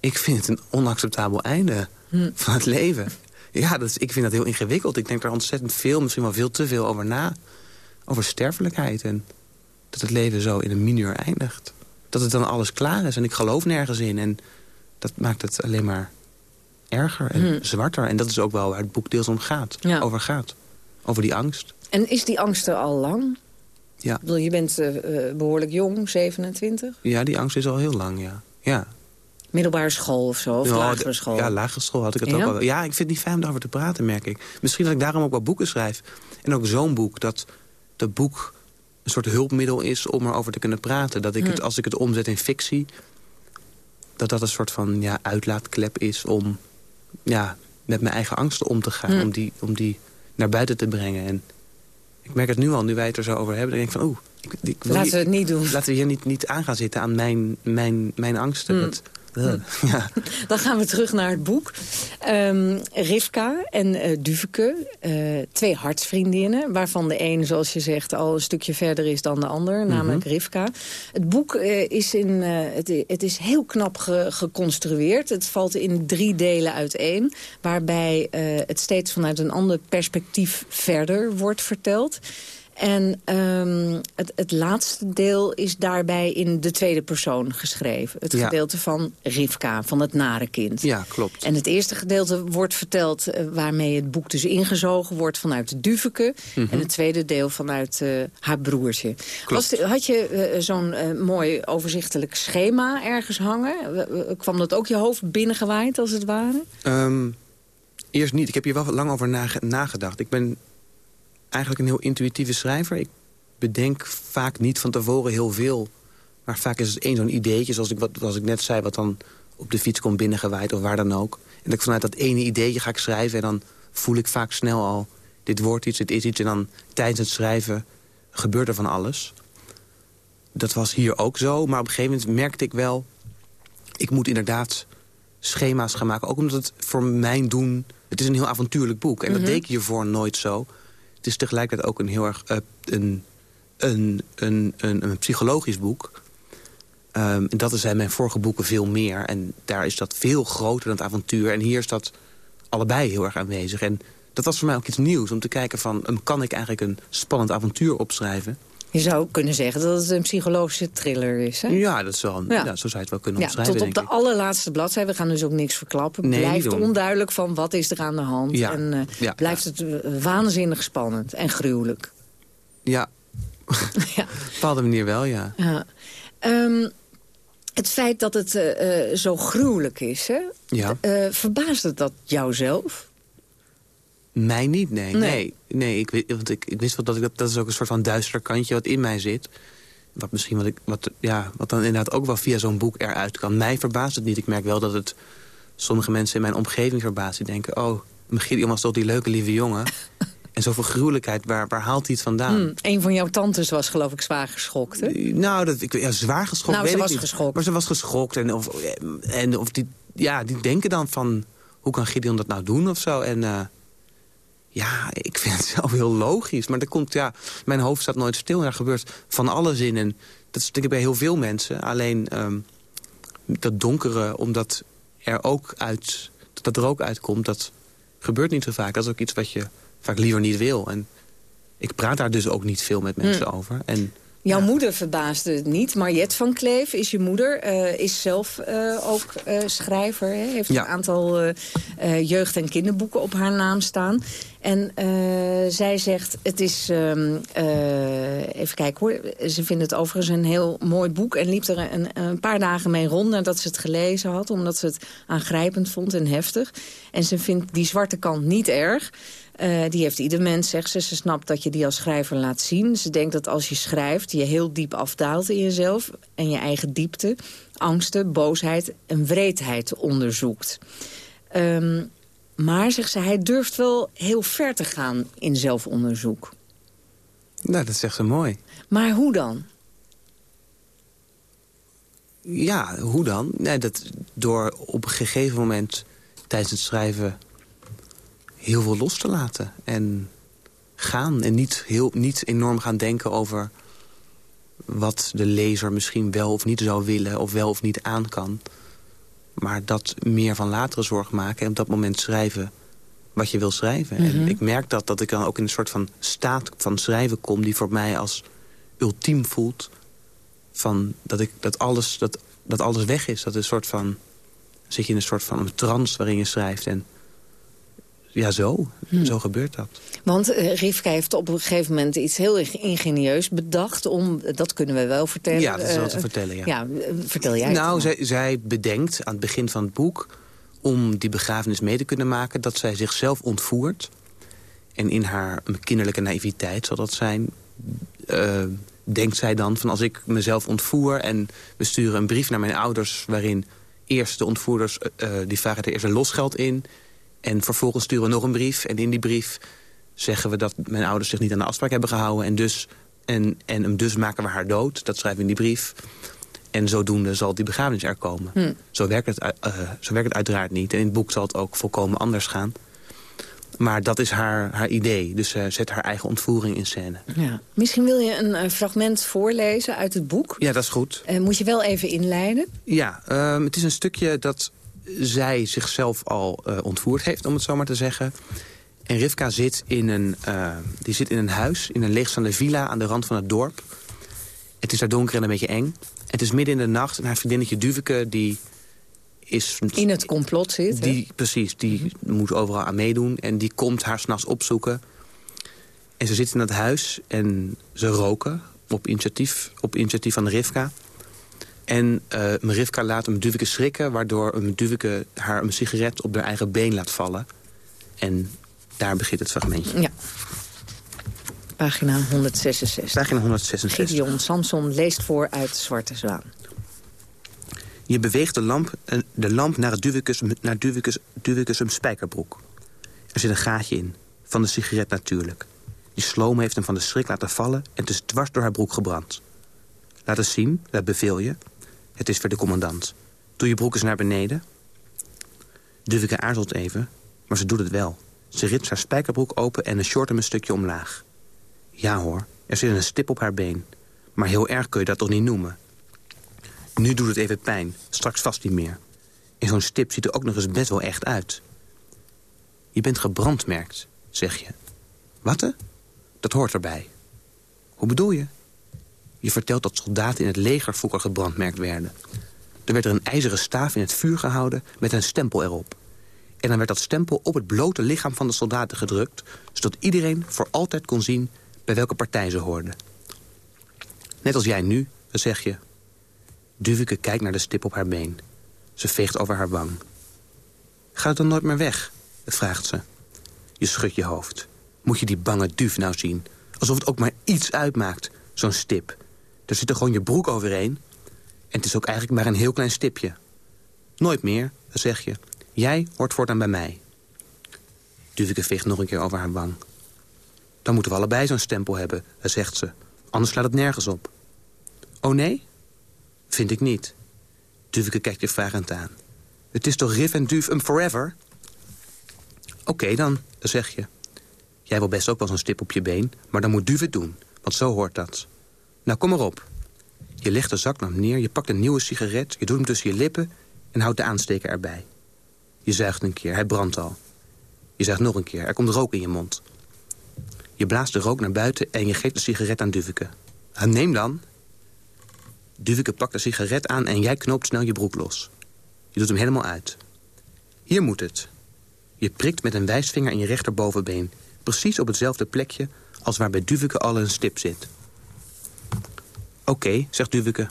ik vind het een onacceptabel einde Hm. van het leven. Ja, dat is, ik vind dat heel ingewikkeld. Ik denk daar ontzettend veel, misschien wel veel te veel over na. Over sterfelijkheid en dat het leven zo in een mineur eindigt. Dat het dan alles klaar is en ik geloof nergens in. En dat maakt het alleen maar erger en Hm. zwarter. En dat is ook wel waar het boek deels om gaat. Ja. Over gaat. Over die angst. En is die angst er al lang? Ja. Ik bedoel, je bent eh, eh, behoorlijk jong, 27. Ja, die angst is al heel lang, ja. Ja. Middelbare school of zo, of lagere school. Ja, lagere school had ik het Ja? ook al. Ja, ik vind het niet fijn om daarover te praten, merk ik. Misschien dat ik daarom ook wel boeken schrijf. En ook zo'n boek, dat dat boek een soort hulpmiddel is om erover te kunnen praten. Dat ik het, als ik het omzet in fictie, dat dat een soort van ja, uitlaatklep is om ja, met mijn eigen angsten om te gaan. Hm. Om, die, om die naar buiten te brengen. En ik merk het nu al, nu wij het er zo over hebben. Dan denk ik van, oeh, ik, Laten we het niet doen. laten we hier niet, niet aan gaan zitten aan mijn, mijn, mijn angsten. Hm. Dat, ja. Dan gaan we terug naar het boek. Ehm, Rivka en eh Duveke, eh, twee hartsvriendinnen... waarvan de een, zoals je zegt, al een stukje verder is dan de ander. Namelijk Rivka. Het boek eh, is, in, het, het is heel knap ge- geconstrueerd. Het valt in drie delen uiteen. Waarbij het steeds vanuit een ander perspectief verder wordt verteld. En um, het, het laatste deel is daarbij in de tweede persoon geschreven. Het Ja. gedeelte van Rivka, van het nare kind. Ja, klopt. En het eerste gedeelte wordt verteld eh, waarmee het boek dus ingezogen wordt vanuit Duveke. Mhm. En het tweede deel vanuit eh, haar broertje. Was had je eh, zo'n mooi overzichtelijk schema ergens hangen? Kwam dat ook je hoofd binnengewaaid als het ware? Ehm, eerst niet. Ik heb hier wel lang over nage- nagedacht. Ik ben eigenlijk een heel intuïtieve schrijver. Ik bedenk vaak niet van tevoren heel veel. Maar vaak is het één zo'n ideetje, zoals ik, wat, zoals ik net zei... wat dan op de fiets komt binnengewaaid of waar dan ook. En dat ik vanuit dat ene ideetje ga ik schrijven... en dan voel ik vaak snel al, dit wordt iets, dit is iets... en dan tijdens het schrijven gebeurt er van alles. Dat was hier ook zo, maar op een gegeven moment merkte ik wel... ik moet inderdaad schema's gaan maken. Ook omdat het voor mijn doen... Het is een heel avontuurlijk boek. En Mhm. dat deed ik hiervoor nooit zo. Het is tegelijkertijd ook een heel erg... eh, een, een, een, een, een psychologisch boek. Ehm, en dat zijn mijn vorige boeken veel meer. En daar is dat veel groter dan het avontuur. En hier is dat allebei heel erg aanwezig. En dat was voor mij ook iets nieuws. Om te kijken van, um, kan ik eigenlijk een spannend avontuur opschrijven? Je zou kunnen zeggen dat het een psychologische thriller is. Hè? Ja, dat is wel een, Ja. ja. zo zou je het wel kunnen Ja, omschrijven, tot op de allerlaatste bladzijde. We gaan dus ook niks verklappen. Nee, blijft onduidelijk van wat is er aan de hand. Ja, En eh, ja, blijft het eh, waanzinnig spannend en gruwelijk. Ja, op een bepaalde manier wel, ja. Ja. Ehm, het feit dat het eh, zo gruwelijk is, hè? Ja. Eh, verbaast het dat jouzelf? Mij niet, nee. Nee. Nee, nee, ik, weet- want ik, ik wist wel dat ik dat, dat is ook een soort van duister kantje wat in mij zit. Wat misschien wat ik, wat, ja, wat dan inderdaad ook wel via zo'n boek eruit kan. Mij verbaast het niet. Ik merk wel dat het sommige mensen in mijn omgeving verbaast. Die denken, oh, Gideon was toch die leuke lieve jongen. en zoveel gruwelijkheid, waar, waar haalt hij het vandaan? Hm, een van jouw tantes was geloof ik zwaar geschokt, hè? Nou, dat, ik, ja, zwaar geschokt Nou, weet ze ik was niet. geschokt. Maar ze was geschokt. En of, en of die, ja, die denken dan van... hoe kan Gideon dat nou doen of zo? En eh, ja, ik vind het zelf heel logisch. Maar er komt, ja, mijn hoofd staat nooit stil. En er gebeurt van alles in. En dat is denk ik bij heel veel mensen. Alleen ehm, dat donkere, omdat er ook uit, dat er ook uitkomt... dat gebeurt niet zo vaak. Dat is ook iets wat je vaak liever niet wil. En ik praat daar dus ook niet veel met mensen Hm. over. En Jouw moeder verbaasde het niet. Mariette van Kleef is je moeder. eh, is zelf eh, ook eh, schrijver. Hè? Heeft Ja. een aantal jeugd- en kinderboeken op haar naam staan. En zij zegt, het is... ehm, eh, even kijken hoor. Ze vindt het overigens een heel mooi boek. En liep er een, een paar dagen mee rond nadat ze het gelezen had. Omdat ze het aangrijpend vond en heftig. En ze vindt die zwarte kant niet erg. Eh, die heeft ieder mens, zegt ze. Ze snapt dat je die als schrijver laat zien. Ze denkt dat als je schrijft, je heel diep afdaalt in jezelf... en je eigen diepte, angsten, boosheid en wreedheid onderzoekt. Ehm, maar, zegt ze, hij durft wel heel ver te gaan in zelfonderzoek. nou, dat zegt ze mooi. Maar hoe dan? Ja, hoe dan? Nee, dat door op een gegeven moment tijdens het schrijven heel veel los te laten. En gaan. En niet, heel, niet enorm gaan denken over wat de lezer misschien wel of niet zou willen... of wel of niet aan kan. Maar dat meer van latere zorg maken en op dat moment schrijven wat je wil schrijven. Mhm. En ik merk dat, dat ik dan ook in een soort van staat van schrijven kom... die voor mij als ultiem voelt van dat, ik, dat, alles, dat, dat alles weg is. Dat is een soort van, zit je in een soort van een trance waarin je schrijft. En ja, zo. Hmm. Zo gebeurt dat. Want eh, Rivka heeft op een gegeven moment iets heel ingenieus bedacht... om, dat kunnen we wel vertellen. Ja, dat is wel eh, te vertellen, ja. Ja, eh, vertel jij het nou, zij, zij bedenkt aan het begin van het boek... om die begrafenis mee te kunnen maken... dat zij zichzelf ontvoert. En in haar kinderlijke naïviteit zal dat zijn... eh, denkt zij dan van als ik mezelf ontvoer... en we sturen een brief naar mijn ouders... waarin eerst de ontvoerders eh, eh, die vragen er eerst een losgeld in... en vervolgens sturen we nog een brief. En in die brief zeggen we dat mijn ouders zich niet aan de afspraak hebben gehouden... en, dus, en, en hem dus maken we haar dood. Dat schrijven we in die brief. En zodoende zal die begrafenis er komen. Hm. Zo, werkt het, eh, zo werkt het uiteraard niet. En in het boek zal het ook volkomen anders gaan. Maar dat is haar, haar idee. Dus ze zet haar eigen ontvoering in scène. Ja. Misschien wil je een eh, fragment voorlezen uit het boek. Ja, dat is goed. Eh, moet je wel even inleiden. Ja, ehm, het is een stukje dat zij zichzelf al eh, ontvoerd heeft, om het zo maar te zeggen. En Rivka zit in een, uh, die zit in een huis, in een leegstaande villa aan de rand van het dorp. Het is daar donker en een beetje eng. Het is midden in de nacht en haar vriendinnetje Duveke... die is... In het complot zit, die, Precies, die moet overal aan meedoen. En die komt haar s'nachts opzoeken. En ze zit in het huis en ze roken op initiatief, op initiatief van Rivka. En uh, Rivka laat hem Duveke schrikken... waardoor Duveke haar een sigaret op haar eigen been laat vallen. En daar begint het fragmentje. Ja. Pagina 166. Pagina 166. Gideon Samson leest voor uit Zwarte Zwaan. Je beweegt de lamp, eh, de lamp naar, het Duwekes, naar Duwekes, spijkerbroek. Er zit een gaatje in, van de sigaret natuurlijk. Die sloom heeft hem van de schrik laten vallen... en het is dwars door haar broek gebrand. Laat eens zien, dat beveel je. Het is voor de commandant. Doe je broek eens naar beneden. Duveke aarzelt even, maar ze doet het wel. Ze ript haar spijkerbroek open en een short hem een stukje omlaag. Ja hoor, er zit een stip op haar been. Maar heel erg kun je dat toch niet noemen? Nu doet het even pijn, straks vast niet meer. En zo'n stip ziet er ook nog eens best wel echt uit. Je bent gebrandmerkt, zeg je. Wat? Dat hoort erbij. Hoe bedoel je? Je vertelt dat soldaten in het leger vroeger gebrandmerkt werden. Er werd er een ijzeren staaf in het vuur gehouden met een stempel erop. En dan werd dat stempel op het blote lichaam van de soldaten gedrukt... zodat iedereen voor altijd kon zien bij welke partij ze hoorden. Net als jij nu, dan zeg je... Duveke kijkt naar de stip op haar been. Ze veegt over haar wang. Gaat het dan nooit meer weg? Vraagt ze. Je schudt je hoofd. Moet je die bange duif nou zien? Alsof het ook maar iets uitmaakt, zo'n stip. Er zit er gewoon je broek overheen. En het is ook eigenlijk maar een heel klein stipje. Nooit meer, zeg je. Jij hoort voortaan bij mij. Duveke veegt nog een keer over haar wang. Dan moeten we allebei zo'n stempel hebben, zegt ze. Anders slaat het nergens op. Oh nee? Vind ik niet. Duveke kijkt je vragend aan. Het is toch Riv en Duv um forever? Oké dan, zeg je. Jij wil best ook wel zo'n stip op je been, maar dan moet Duv het doen. Want zo hoort dat. Nou, kom erop. Je legt de zaklamp neer, je pakt een nieuwe sigaret... je doet hem tussen je lippen en houdt de aansteker erbij. Je zuigt een keer, hij brandt al. Je zuigt nog een keer, er komt rook in je mond. Je blaast de rook naar buiten en je geeft de sigaret aan Duveke. Neem dan. Duveke pakt de sigaret aan en jij knoopt snel je broek los. Je doet hem helemaal uit. Hier moet het. Je prikt met een wijsvinger in je rechterbovenbeen. Precies op hetzelfde plekje als waar bij Duveke al een stip zit. Oké, zegt Duveke.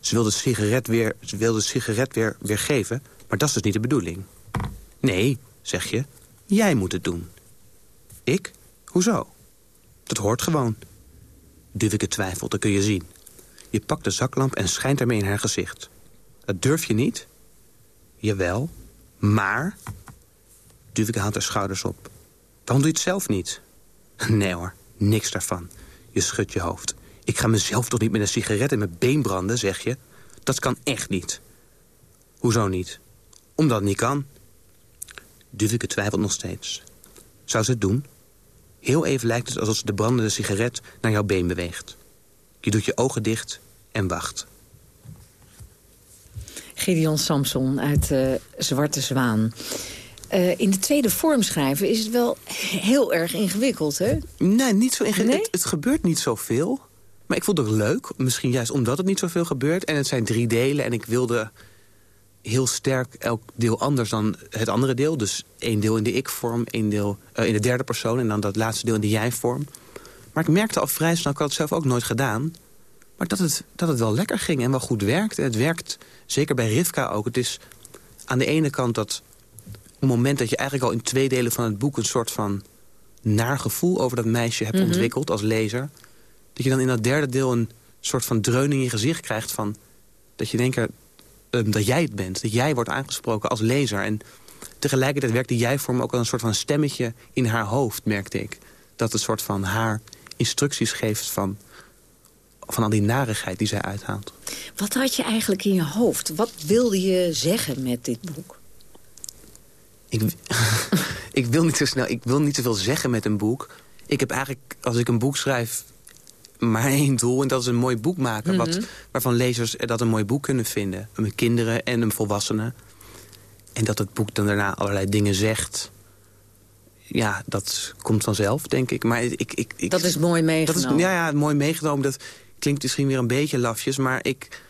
Ze wil de sigaret, weer, ze wil de sigaret weer, weer geven, maar dat is dus niet de bedoeling. Nee, zeg je, jij moet het doen. Ik? Hoezo? Dat hoort gewoon. Duveke twijfelt, dat kun je zien. Je pakt de zaklamp en schijnt ermee in haar gezicht. Dat durf je niet? Jawel, maar... Duveke haalt haar schouders op. Waarom doe je het zelf niet? Nee hoor, niks daarvan. Je schudt je hoofd. Ik ga mezelf toch niet met een sigaret in mijn been branden, zeg je? Dat kan echt niet. Hoezo niet? Omdat het niet kan. Duveke twijfelt nog steeds. Zou ze het doen? Heel even lijkt het alsof ze de brandende sigaret naar jouw been beweegt. Je doet je ogen dicht en wacht. Gideon Samson uit uh, Zwarte Zwaan. Uh, in de tweede vorm schrijven is het wel heel erg ingewikkeld, hè? Nee, niet zo ingewikkeld. Het, het, gebeurt niet zoveel. Maar ik vond het leuk. Misschien juist omdat het niet zoveel gebeurt. En het zijn drie delen. En ik wilde heel sterk elk deel anders dan het andere deel. Dus één deel in de ik-vorm, één deel uh, in de derde persoon... en dan dat laatste deel in de jij-vorm. Maar ik merkte al vrij snel, ik had het zelf ook nooit gedaan... maar dat het, dat het wel lekker ging en wel goed werkt. En het werkt zeker bij Rivka ook. Het is aan de ene kant dat moment dat je eigenlijk al in twee delen van het boek... een soort van naar gevoel over dat meisje hebt mhm. ontwikkeld als lezer... dat je dan in dat derde deel een soort van dreuning in je gezicht krijgt van... dat je denkt um, dat jij het bent, dat jij wordt aangesproken als lezer. En tegelijkertijd werkt die jij-vorm ook al een soort van stemmetje in haar hoofd, merkte ik. Dat een soort van haar instructies geeft van, van al die narigheid die zij uithaalt. Wat had je eigenlijk in je hoofd? Wat wilde je zeggen met dit boek? Ik, ik, wil niet zo snel, ik wil niet zoveel zeggen met een boek. Ik heb eigenlijk, als ik een boek schrijf, maar één doel. En dat is een mooi boek maken. wat, mhm. waarvan lezers dat een mooi boek kunnen vinden. Mijn kinderen en een volwassene. En dat het boek dan daarna allerlei dingen zegt. ja, dat komt vanzelf, denk ik. Maar ik, ik, ik, dat is mooi meegenomen. Dat is, ja, ja, mooi meegenomen. Dat klinkt misschien weer een beetje lafjes, maar ik...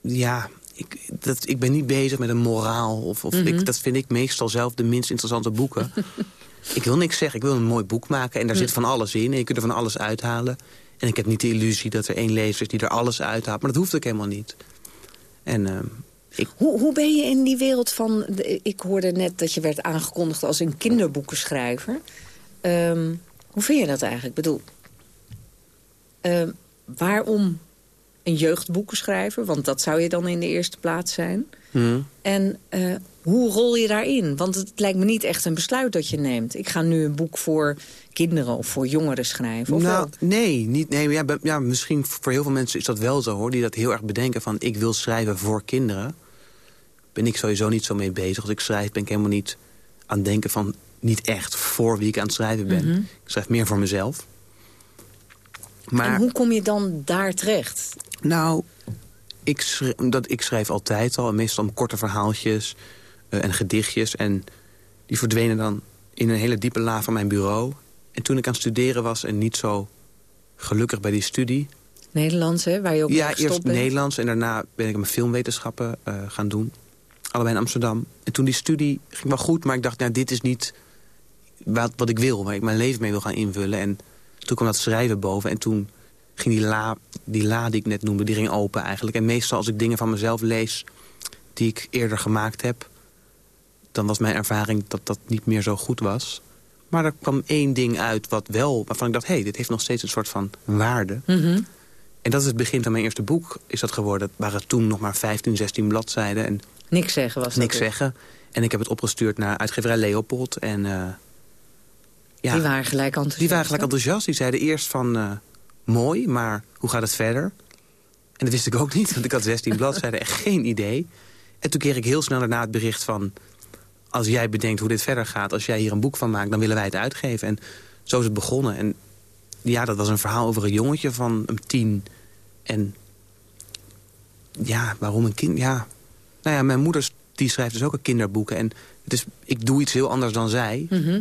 Ja, ik, dat, ik ben niet bezig met een moraal. Of, of ik, Mhm. dat vind ik meestal zelf de minst interessante boeken. ik wil niks zeggen, ik wil een mooi boek maken. En daar Hm. zit van alles in. En je kunt er van alles uithalen. En ik heb niet de illusie dat er één lezer is die er alles uithaalt. Maar dat hoeft ook helemaal niet. En ehm, ik, Hoe, hoe ben je in die wereld van... de- ik hoorde net dat je werd aangekondigd als een kinderboekenschrijver. Ehm, hoe vind je dat eigenlijk? Ik bedoel, ehm, waarom een jeugdboekenschrijver? Want dat zou je dan in de eerste plaats zijn. hm. En eh, hoe rol je daarin? Want het lijkt me niet echt een besluit dat je neemt. Ik ga nu een boek voor kinderen of voor jongeren schrijven. Of nou, wel? nee, niet, nee ja, ja, misschien voor heel veel mensen is dat wel zo, hoor. Die dat heel erg bedenken van, ik wil schrijven voor kinderen. Ben ik sowieso niet zo mee bezig. Als ik schrijf ben ik helemaal niet aan het denken van... niet echt voor wie ik aan het schrijven ben. Mhm. Ik schrijf meer voor mezelf. Maar, En hoe kom je dan daar terecht? nou, ik schrijf, dat, ik schrijf altijd al. Meestal om korte verhaaltjes eh, en gedichtjes. En die verdwenen dan in een hele diepe la van mijn bureau. En toen ik aan het studeren was en niet zo gelukkig bij die studie... Nederlands, hè? Waar je ook Ja, eerst bent? Nederlands en daarna ben ik mijn filmwetenschappen eh, gaan doen. Allebei in Amsterdam. En toen die studie ging wel goed, maar ik dacht, nou, dit is niet wat, wat ik wil. Waar ik mijn leven mee wil gaan invullen. En toen kwam dat schrijven boven. En toen ging die la, die la die ik net noemde, die ging open eigenlijk. En meestal als ik dingen van mezelf lees die ik eerder gemaakt heb... dan was mijn ervaring dat dat niet meer zo goed was. Maar er kwam één ding uit wat wel, waarvan ik dacht... hé, hey, dit heeft nog steeds een soort van waarde. Mhm. En dat is het begin van mijn eerste boek, is dat geworden. Het waren toen nog maar 15, 16 bladzijden. En Niks zeggen was dat niks dus. zeggen. En ik heb het opgestuurd naar uitgeverij Leopold. En, eh, ja, Die waren gelijk enthousiast. die waren gelijk enthousiast. Die zeiden eerst van, eh, mooi, maar hoe gaat het verder? En dat wist ik ook niet, want ik had 16 bladzijden en geen idee. En toen kreeg ik heel snel daarna het bericht van... als jij bedenkt hoe dit verder gaat, als jij hier een boek van maakt... dan willen wij het uitgeven. En zo is het begonnen. En ja, dat was een verhaal over een jongetje van een tien. En ja, waarom een kind? Ja, nou ja, mijn moeder die schrijft dus ook een kinderboeken. En het is, ik doe iets heel anders dan zij. Mhm.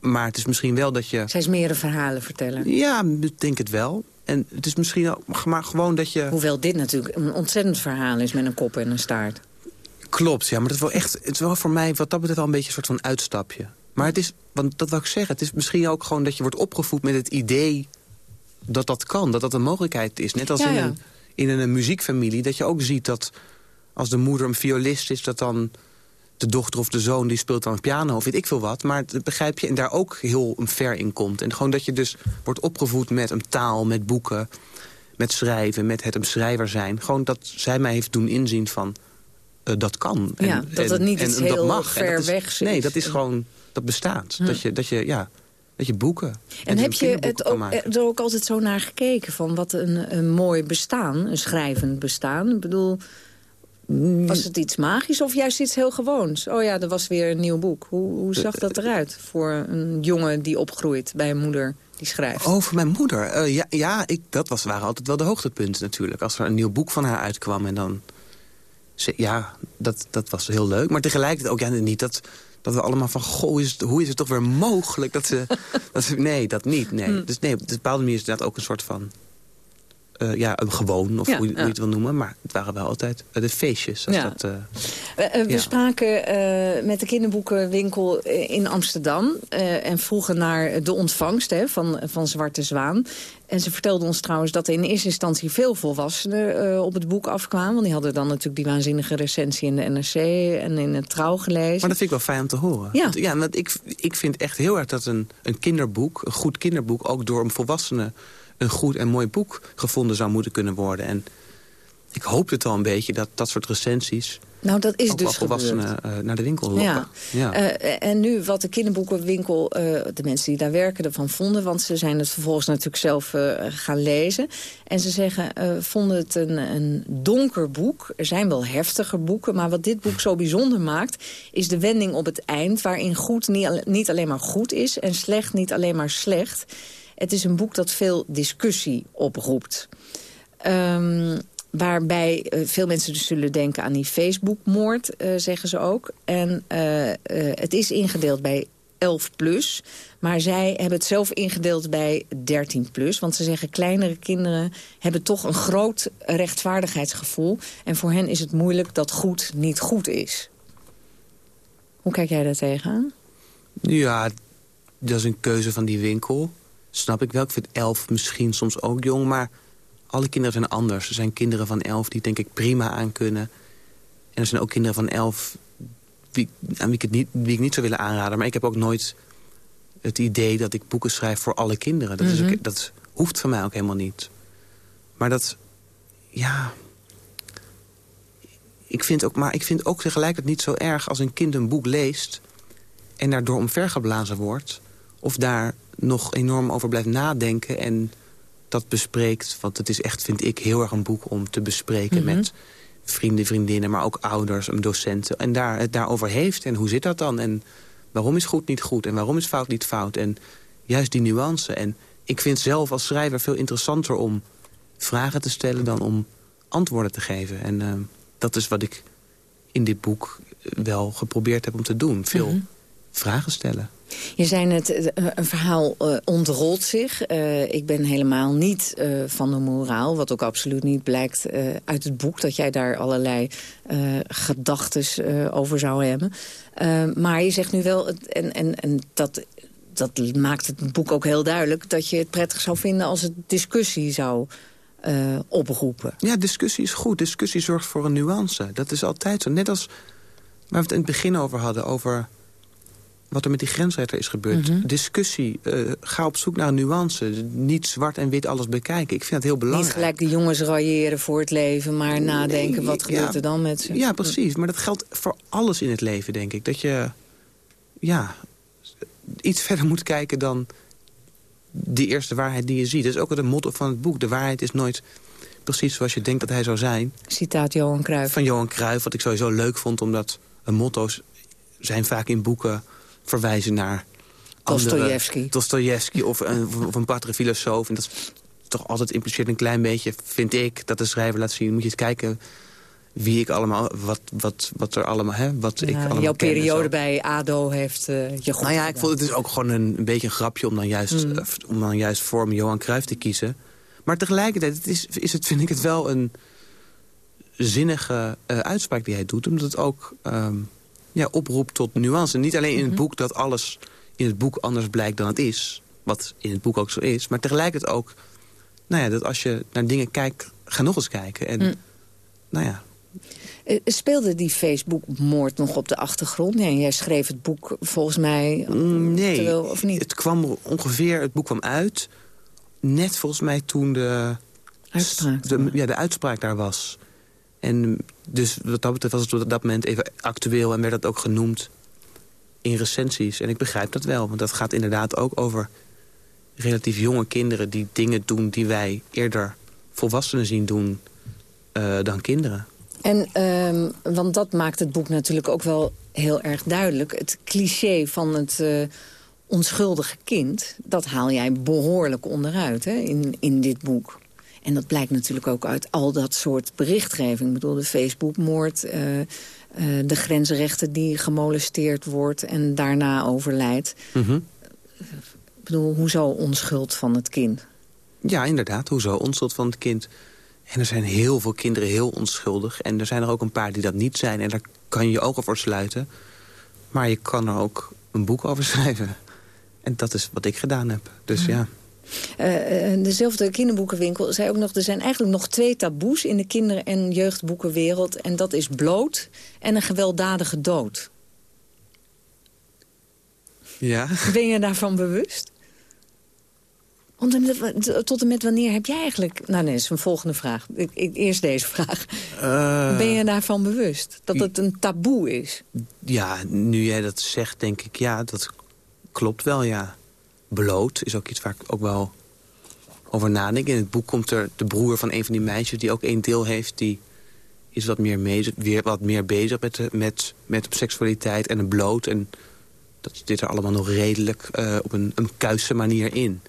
Maar het is misschien wel dat je... Zij is meer verhalen vertellen. Ja, ik denk het wel. En het is misschien ook maar gewoon dat je... Hoewel dit natuurlijk een ontzettend verhaal is met een kop en een staart. Klopt, ja, maar dat is wel echt... Het is wel voor mij wat dat betreft wel een beetje een soort van uitstapje. Maar het is, want dat wil ik zeggen, het is misschien ook gewoon dat je wordt opgevoed met het idee dat dat kan, dat dat een mogelijkheid is. Net als Ja, in. Een, in een muziekfamilie, dat je ook ziet dat als de moeder een violist is... dat dan de dochter of de zoon die speelt dan piano of weet ik veel wat. Maar dat begrijp je, en daar ook heel ver in komt. En gewoon dat je dus wordt opgevoed met een taal, met boeken... met schrijven, met het een schrijver zijn. Gewoon dat zij mij heeft doen inzien van... eh, dat kan. Ja, dat het niet iets en dat heel mag. En ver dat is- weg Nee, is. dat is gewoon... Dat bestaat. Hm. Dat, je, dat, je, ja, dat je boeken... En heb je het ook, er ook altijd zo naar gekeken van wat een, een mooi bestaan, een schrijvend bestaan? Ik bedoel, was het iets magisch of juist iets heel gewoons? Oh ja, er was weer een nieuw boek. Hoe, hoe zag dat eruit voor een jongen die opgroeit bij een moeder die schrijft? Oh, voor mijn moeder. Eh, ja, ja ik, dat was, waren altijd wel de hoogtepunten natuurlijk. Als er een nieuw boek van haar uitkwam en dan... Ja, dat, dat was heel leuk. Maar tegelijkertijd ook ja, niet dat, dat we allemaal van... Goh, is het, hoe is het toch weer mogelijk dat ze... dat ze nee, dat niet. Nee. Hm. Dus nee, op een bepaalde manier is het inderdaad ook een soort van... eh, ja, een gewoon, of Ja, hoe, je- hoe ja. je het wil noemen. Maar het waren wel altijd eh, de feestjes. Als Ja. dat, eh, we Ja. spraken met de kinderboekenwinkel in Amsterdam... en vroegen naar de ontvangst hè, van, van Zwarte Zwaan. En ze vertelden ons trouwens dat er in eerste instantie veel volwassenen eh, op het boek afkwamen. Want die hadden dan natuurlijk die waanzinnige recensie in de NRC en in het Trouw gelezen. Maar dat vind ik wel fijn om te horen. Ja. Want, ja want ik, ik vind echt heel erg dat een, een kinderboek, een goed kinderboek... ook door een volwassene een goed en mooi boek gevonden zou moeten kunnen worden. En ik hoop het al een beetje dat dat soort recensies... Nou, dat is ook dus volwassenen gebeurd. eh, naar de winkel lokken. Ja. Ja. Eh, en nu wat de kinderboekenwinkel, eh, de mensen die daar werken, ervan vonden... want ze zijn het vervolgens natuurlijk zelf eh, gaan lezen. En ze zeggen, eh, vonden het een, een donker boek. Er zijn wel heftiger boeken, maar wat dit boek zo bijzonder maakt... is de wending op het eind, waarin goed niet, niet alleen maar goed is... en slecht niet alleen maar slecht. Het is een boek dat veel discussie oproept. Ehm, waarbij eh, veel mensen dus zullen denken aan die Facebook-moord, eh, zeggen ze ook. En eh, het is ingedeeld bij 11 plus. Maar zij hebben het zelf ingedeeld bij 13 plus. Want ze zeggen kleinere kinderen hebben toch een groot rechtvaardigheidsgevoel. En voor hen is het moeilijk dat goed niet goed is. Hoe kijk jij daar tegenaan? Ja, dat is een keuze van die winkel. Snap ik wel. Ik vind elf misschien soms ook jong, maar alle kinderen zijn anders. Er zijn kinderen van elf die denk ik prima aan kunnen. En er zijn ook kinderen van elf wie, aan wie ik, het niet, wie ik niet zou willen aanraden. Maar ik heb ook nooit het idee dat ik boeken schrijf voor alle kinderen. Dat, is Mhm. ook, dat hoeft van mij ook helemaal niet. Maar dat, ja... Ik vind ook, maar ik vind ook tegelijkertijd niet zo erg als een kind een boek leest... en daardoor omvergeblazen wordt... of daar nog enorm over blijft nadenken en dat bespreekt. Want het is echt, vind ik, heel erg een boek om te bespreken... Mhm. met vrienden, vriendinnen, maar ook ouders, docenten. En daar, het daarover heeft. En hoe zit dat dan? En waarom is goed niet goed? En waarom is fout niet fout? En juist die nuance. En ik vind zelf als schrijver veel interessanter om vragen te stellen... dan om antwoorden te geven. En eh, dat is wat ik in dit boek wel geprobeerd heb om te doen. Veel Mhm. vragen stellen. Je zei net, eh, een verhaal eh, ontrolt zich. Eh, ik ben helemaal niet eh, van de moraal. Wat ook absoluut niet blijkt eh, uit het boek. Dat jij daar allerlei eh gedachten eh, over zou hebben. Eh, maar je zegt nu wel, en, en, en dat, dat maakt het boek ook heel duidelijk... dat je het prettig zou vinden als het discussie zou eh, oproepen. Ja, discussie is goed. Discussie zorgt voor een nuance. Dat is altijd zo. Net als waar we het in het begin over hadden... over wat er met die grensrechter is gebeurd. Mhm. Discussie. eh, ga op zoek naar nuance. Niet zwart en wit alles bekijken. Ik vind dat heel Niet belangrijk. gelijk de jongens railleren voor het leven... maar nadenken, wat ja. gebeurt er dan met ze? Ja, precies. Maar dat geldt voor alles in het leven, denk ik. Dat je ja, iets verder moet kijken dan die eerste waarheid die je ziet. Dat is ook het motto van het boek. De waarheid is nooit precies zoals je denkt dat hij zou zijn. Citaat Johan Cruijff. Van Johan Cruijff, wat ik sowieso leuk vond... omdat een motto's zijn vaak in boeken verwijzen naar... Dostojevski. Dostojevski of een, of een filosoof. En dat is toch altijd impliceert een klein beetje, vind ik... dat de schrijver laat zien. Moet je eens kijken wie ik allemaal... wat, wat, wat er allemaal... Hè, wat ik allemaal jouw periode bij ADO heeft eh, je goed Nou ja, ik vond het is ook gewoon een, een beetje een grapje om dan juist, Mm. eh, om dan juist voor me Johan Cruijff te kiezen. Maar tegelijkertijd het is, is het, vind ik het wel een zinnige eh, uitspraak die hij doet. Omdat het ook ehm, ja, oproept tot nuance. Niet alleen in het Mhm. boek dat alles in het boek anders blijkt dan het is. Wat in het boek ook zo is. Maar tegelijkertijd ook nou ja, dat als je naar dingen kijkt, ga nog eens kijken. En Mm. nou ja, Eh, Speelde die Facebook-moord nog op de achtergrond? En jij schreef het boek volgens mij... Mm, Nee, terwijl- of niet? het kwam er ongeveer, het boek kwam uit... net volgens mij toen de, Uitspraak. de, ja, de uitspraak daar was. En dus wat dat betreft was het op dat moment even actueel... en werd dat ook genoemd in recensies. En ik begrijp dat wel, want dat gaat inderdaad ook over... relatief jonge kinderen die dingen doen die wij eerder volwassenen zien doen... eh, dan kinderen. En, ehm, want dat maakt het boek natuurlijk ook wel heel erg duidelijk. Het cliché van het eh, onschuldige kind... dat haal jij behoorlijk onderuit hè, in, in dit boek. En dat blijkt natuurlijk ook uit al dat soort berichtgeving. Ik bedoel, de Facebookmoord, eh, eh, de grensrechter die gemolesteerd wordt... en daarna overlijdt. Mhm. Ik bedoel, hoezo onschuld van het kind? Ja, inderdaad. Hoezo? Onschuld van het kind. En er zijn heel veel kinderen heel onschuldig. En er zijn er ook een paar die dat niet zijn. En daar kan je je ogen voor sluiten. Maar je kan er ook een boek over schrijven. En dat is wat ik gedaan heb. Dus ja. Eh, dezelfde kinderboekenwinkel zei ook nog... er zijn eigenlijk nog twee taboes in de kinder- en jeugdboekenwereld. En dat is bloot en een gewelddadige dood. Ja. Ben je daarvan bewust? Tot en met wanneer heb jij eigenlijk... Nou nee, dat is een volgende vraag. Ik, ik- eerst deze vraag. Eh, ben je daarvan bewust? Dat het een taboe is? Ja, nu jij dat zegt, denk ik, ja, dat klopt wel, ja. Bloot is ook iets waar ik ook wel over nadenk. In het boek komt er de broer van een van die meisjes... die ook één deel heeft, die is wat meer, mee, weer wat meer bezig met, de, met, met seksualiteit en het bloot. En dat zit er allemaal nog redelijk eh, op een, een kuisse manier in.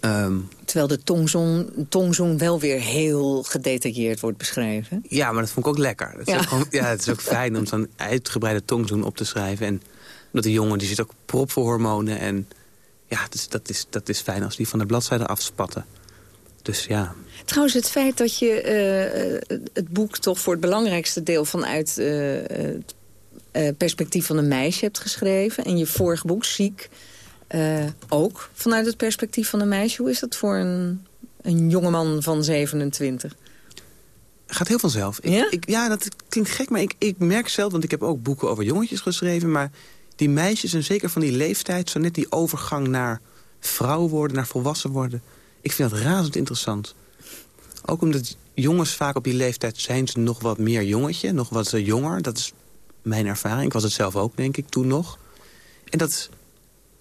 Ehm, Terwijl de tongzoen, tongzoen wel weer heel gedetailleerd wordt beschreven. Ja, maar dat vond ik ook lekker. Dat is Ja. ook gewoon, ja, het is ook fijn om zo'n uitgebreide tongzoen op te schrijven. En Omdat die jongen die zit ook prop voor hormonen. En ja, dus dat, is, dat is fijn als die van de bladzijde afspatten. Dus ja. Trouwens, het feit dat je uh, het boek toch voor het belangrijkste deel... vanuit uh, het perspectief van een meisje hebt geschreven... en je vorige boek, Ziek, ook vanuit het perspectief van een meisje. Hoe is dat voor een, een jongeman van 27? gaat heel vanzelf. Ik, ja? Ik, ja, dat klinkt gek, maar ik, ik merk zelf... want ik heb ook boeken over jongetjes geschreven... maar die meisjes, en zeker van die leeftijd... zo net die overgang naar vrouw worden, naar volwassen worden... ik vind dat razend interessant. Ook omdat jongens vaak op die leeftijd zijn ze nog wat meer jongetje... nog wat jonger, dat is mijn ervaring. Ik was het zelf ook, denk ik, toen nog. En dat...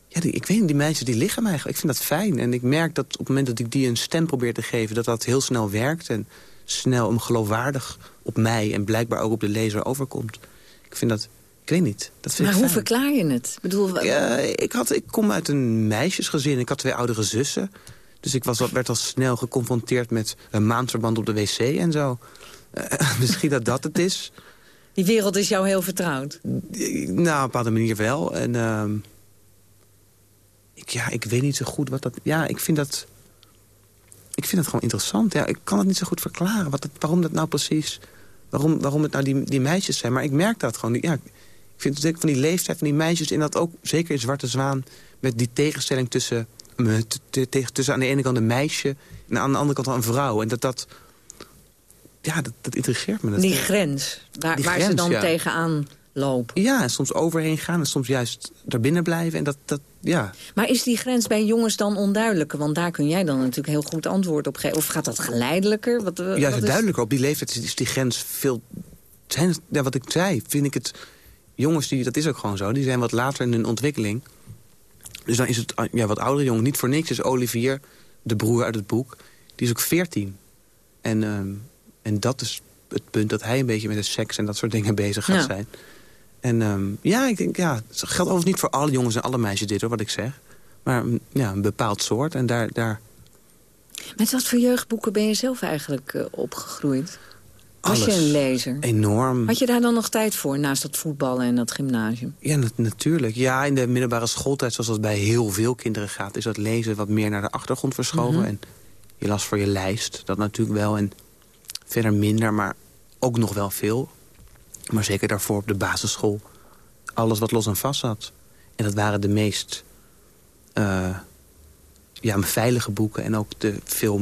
Ja, die, ik weet niet, die meisjes die liggen mij eigenlijk. Ik vind dat fijn. En ik merk dat op het moment dat ik die een stem probeer te geven... dat dat heel snel werkt en snel om geloofwaardig op mij... en blijkbaar ook op de lezer overkomt. Ik vind dat... Ik weet niet. Dat vind maar hoe verklaar je het? Ik, bedoel, ja, ik, had, ik kom uit een meisjesgezin. Ik had twee oudere zussen. Dus ik was, werd al snel geconfronteerd met een maandverband op de wc en zo. Uh, misschien dat dat het is. Die wereld is jou heel vertrouwd? Nou, op een bepaalde manier wel. En uh, ik, ja, ik weet niet zo goed wat dat... Ja, ik vind dat ik vind het gewoon interessant. Ja, ik kan het niet zo goed verklaren. Wat het, waarom dat nou precies... Waarom, waarom het nou die, die meisjes zijn. Maar ik merk dat gewoon. Ja, vind het zeker van die leeftijd van die meisjes... en dat ook zeker in Zwarte Zwaan... met die tegenstelling tussen, tussen aan de ene kant een meisje... en aan de andere kant een vrouw. En dat dat... Ja, dat, dat intrigeert me. Dat, die grens, waar, waar ze dan tegenaan lopen. Ja, en soms overheen gaan en soms juist daarbinnen blijven. En dat, dat, ja. Maar is die grens bij jongens dan onduidelijker? Want daar kun jij dan natuurlijk heel goed antwoord op geven. Of gaat dat geleidelijker? Wat, wat ja, duidelijker. Op die leeftijd is die grens veel... Zijn, ja, wat ik zei, vind ik het... Jongens, die, dat is ook gewoon zo, die zijn wat later in hun ontwikkeling. Dus dan is het ja, wat oudere jongen. Niet voor niks is Olivier, de broer uit het boek... die is ook veertien. En, ehm, en dat is het punt dat hij een beetje met de seks en dat soort dingen bezig gaat zijn. En um, ja, ik denk, ja, het geldt overigens niet voor alle jongens en alle meisjes dit hoor, wat ik zeg. Maar mm, ja, een bepaald soort. En daar, daar... Met wat voor jeugdboeken ben je zelf eigenlijk uh, opgegroeid? Was je een lezer? Enorm. Had je daar dan nog tijd voor, naast dat voetballen en dat gymnasium? Ja, natuurlijk. Ja, in de middelbare schooltijd, zoals dat bij heel veel kinderen gaat... is dat lezen wat meer naar de achtergrond verschoven. Mhm. En je las voor je lijst, dat natuurlijk wel. En verder minder, maar ook nog wel veel. Maar zeker daarvoor op de basisschool. Alles wat los en vast zat. En dat waren de meest uh, ja, veilige boeken. En ook de veel,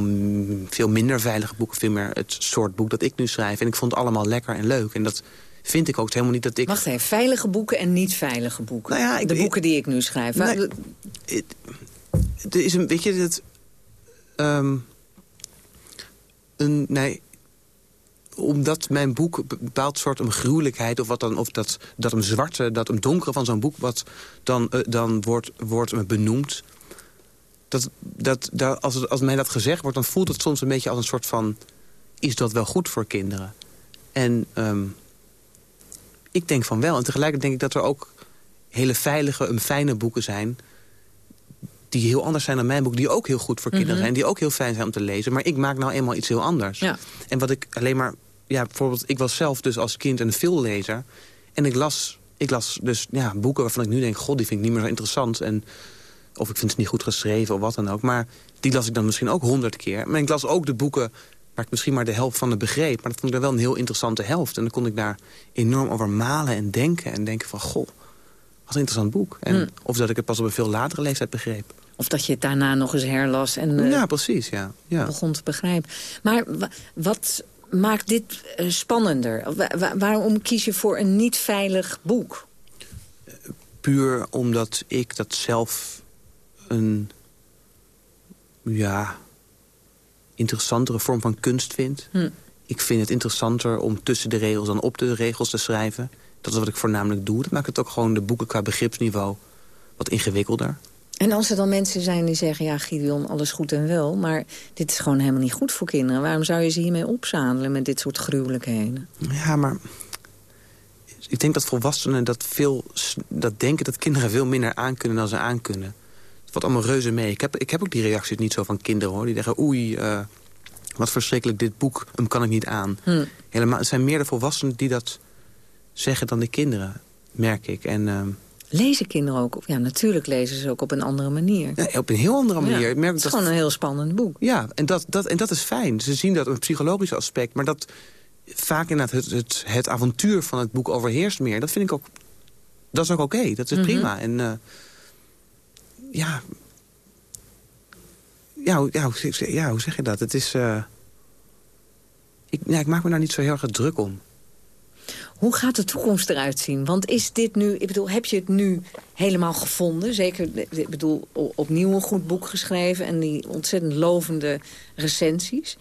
veel minder veilige boeken. Veel meer het soort boek dat ik nu schrijf. En ik vond het allemaal lekker en leuk. En dat vind ik ook helemaal niet dat ik... Wacht even, veilige boeken en niet veilige boeken. Nou ja, ik, de boeken die ik nu schrijf. Het, is een, weet je, het... Um, een, nee, omdat mijn boek een bepaald soort een gruwelijkheid... of, wat dan, of dat, dat een zwarte, dat een donkere van zo'n boek... wat dan, uh, dan wordt, wordt benoemd... Dat, dat, dat, als, als mij dat gezegd wordt, dan voelt het soms een beetje als een soort van... is dat wel goed voor kinderen? En um, ik denk van wel. En tegelijkertijd denk ik dat er ook hele veilige en fijne boeken zijn die heel anders zijn dan mijn boek... die ook heel goed voor kinderen mm zijn, die ook heel fijn zijn om te lezen. Maar ik maak nou eenmaal iets heel anders. Ja. En wat ik alleen maar ja, bijvoorbeeld, ik was zelf dus als kind een veellezer. En ik las, ik las dus ja, boeken waarvan ik nu denk... god, die vind ik niet meer zo interessant. En, of ik vind het niet goed geschreven of wat dan ook. Maar die las ik dan misschien ook honderd keer. Maar ik las ook de boeken waar ik misschien maar de helft van het begreep. Maar dat vond ik dan wel een heel interessante helft. En dan kon ik daar enorm over malen en denken. En denken van, goh, wat een interessant boek. En, hmm. Of dat ik het pas op een veel latere leeftijd begreep. Of dat je het daarna nog eens herlas en ja, precies, ja. ja. begon te begrijpen. Maar wat maakt dit uh, spannender? waarom kies je voor een niet veilig boek? Puur omdat ik dat zelf een ja, interessantere vorm van kunst vind. Hm. Ik vind het interessanter om tussen de regels dan op de regels te schrijven. Dat is wat ik voornamelijk doe. Dat maakt het ook gewoon de boeken qua begripsniveau wat ingewikkelder. En als er dan mensen zijn die zeggen... ja, Gideon, alles goed en wel... maar dit is gewoon helemaal niet goed voor kinderen. Waarom zou je ze hiermee opzadelen met dit soort gruwelijkheden? Ja, maar... Ik denk dat volwassenen dat, veel, dat denken dat kinderen veel minder aankunnen dan ze aankunnen. Valt allemaal reuze mee. Ik heb, ik heb ook die reacties niet zo van kinderen, hoor. Die zeggen, oei, uh, wat verschrikkelijk, dit boek, hem kan ik niet aan. Hm. Helemaal, het zijn meer de volwassenen die dat zeggen dan de kinderen, merk ik. En... Uh, Lezen kinderen ook? Ja, natuurlijk lezen ze ook op een andere manier. Ja, op een heel andere manier. Ja, Ik merk het is dat... gewoon een heel spannend boek. Ja, en dat, dat, en dat is fijn. Ze zien dat een psychologisch aspect. Maar dat vaak inderdaad het, het, het avontuur van het boek overheerst meer. Dat vind ik ook... Dat is ook oké. Dat is Mhm. prima. En eh, ja... Ja, hoe- ja, hoe- ja, hoe zeg je dat? Het is... eh, ik, ik maak me daar niet zo heel erg druk om. Hoe gaat de toekomst eruit zien? Want is dit nu, ik bedoel, heb je het nu helemaal gevonden? Zeker, ik bedoel, opnieuw een goed boek geschreven... en die ontzettend lovende recensies.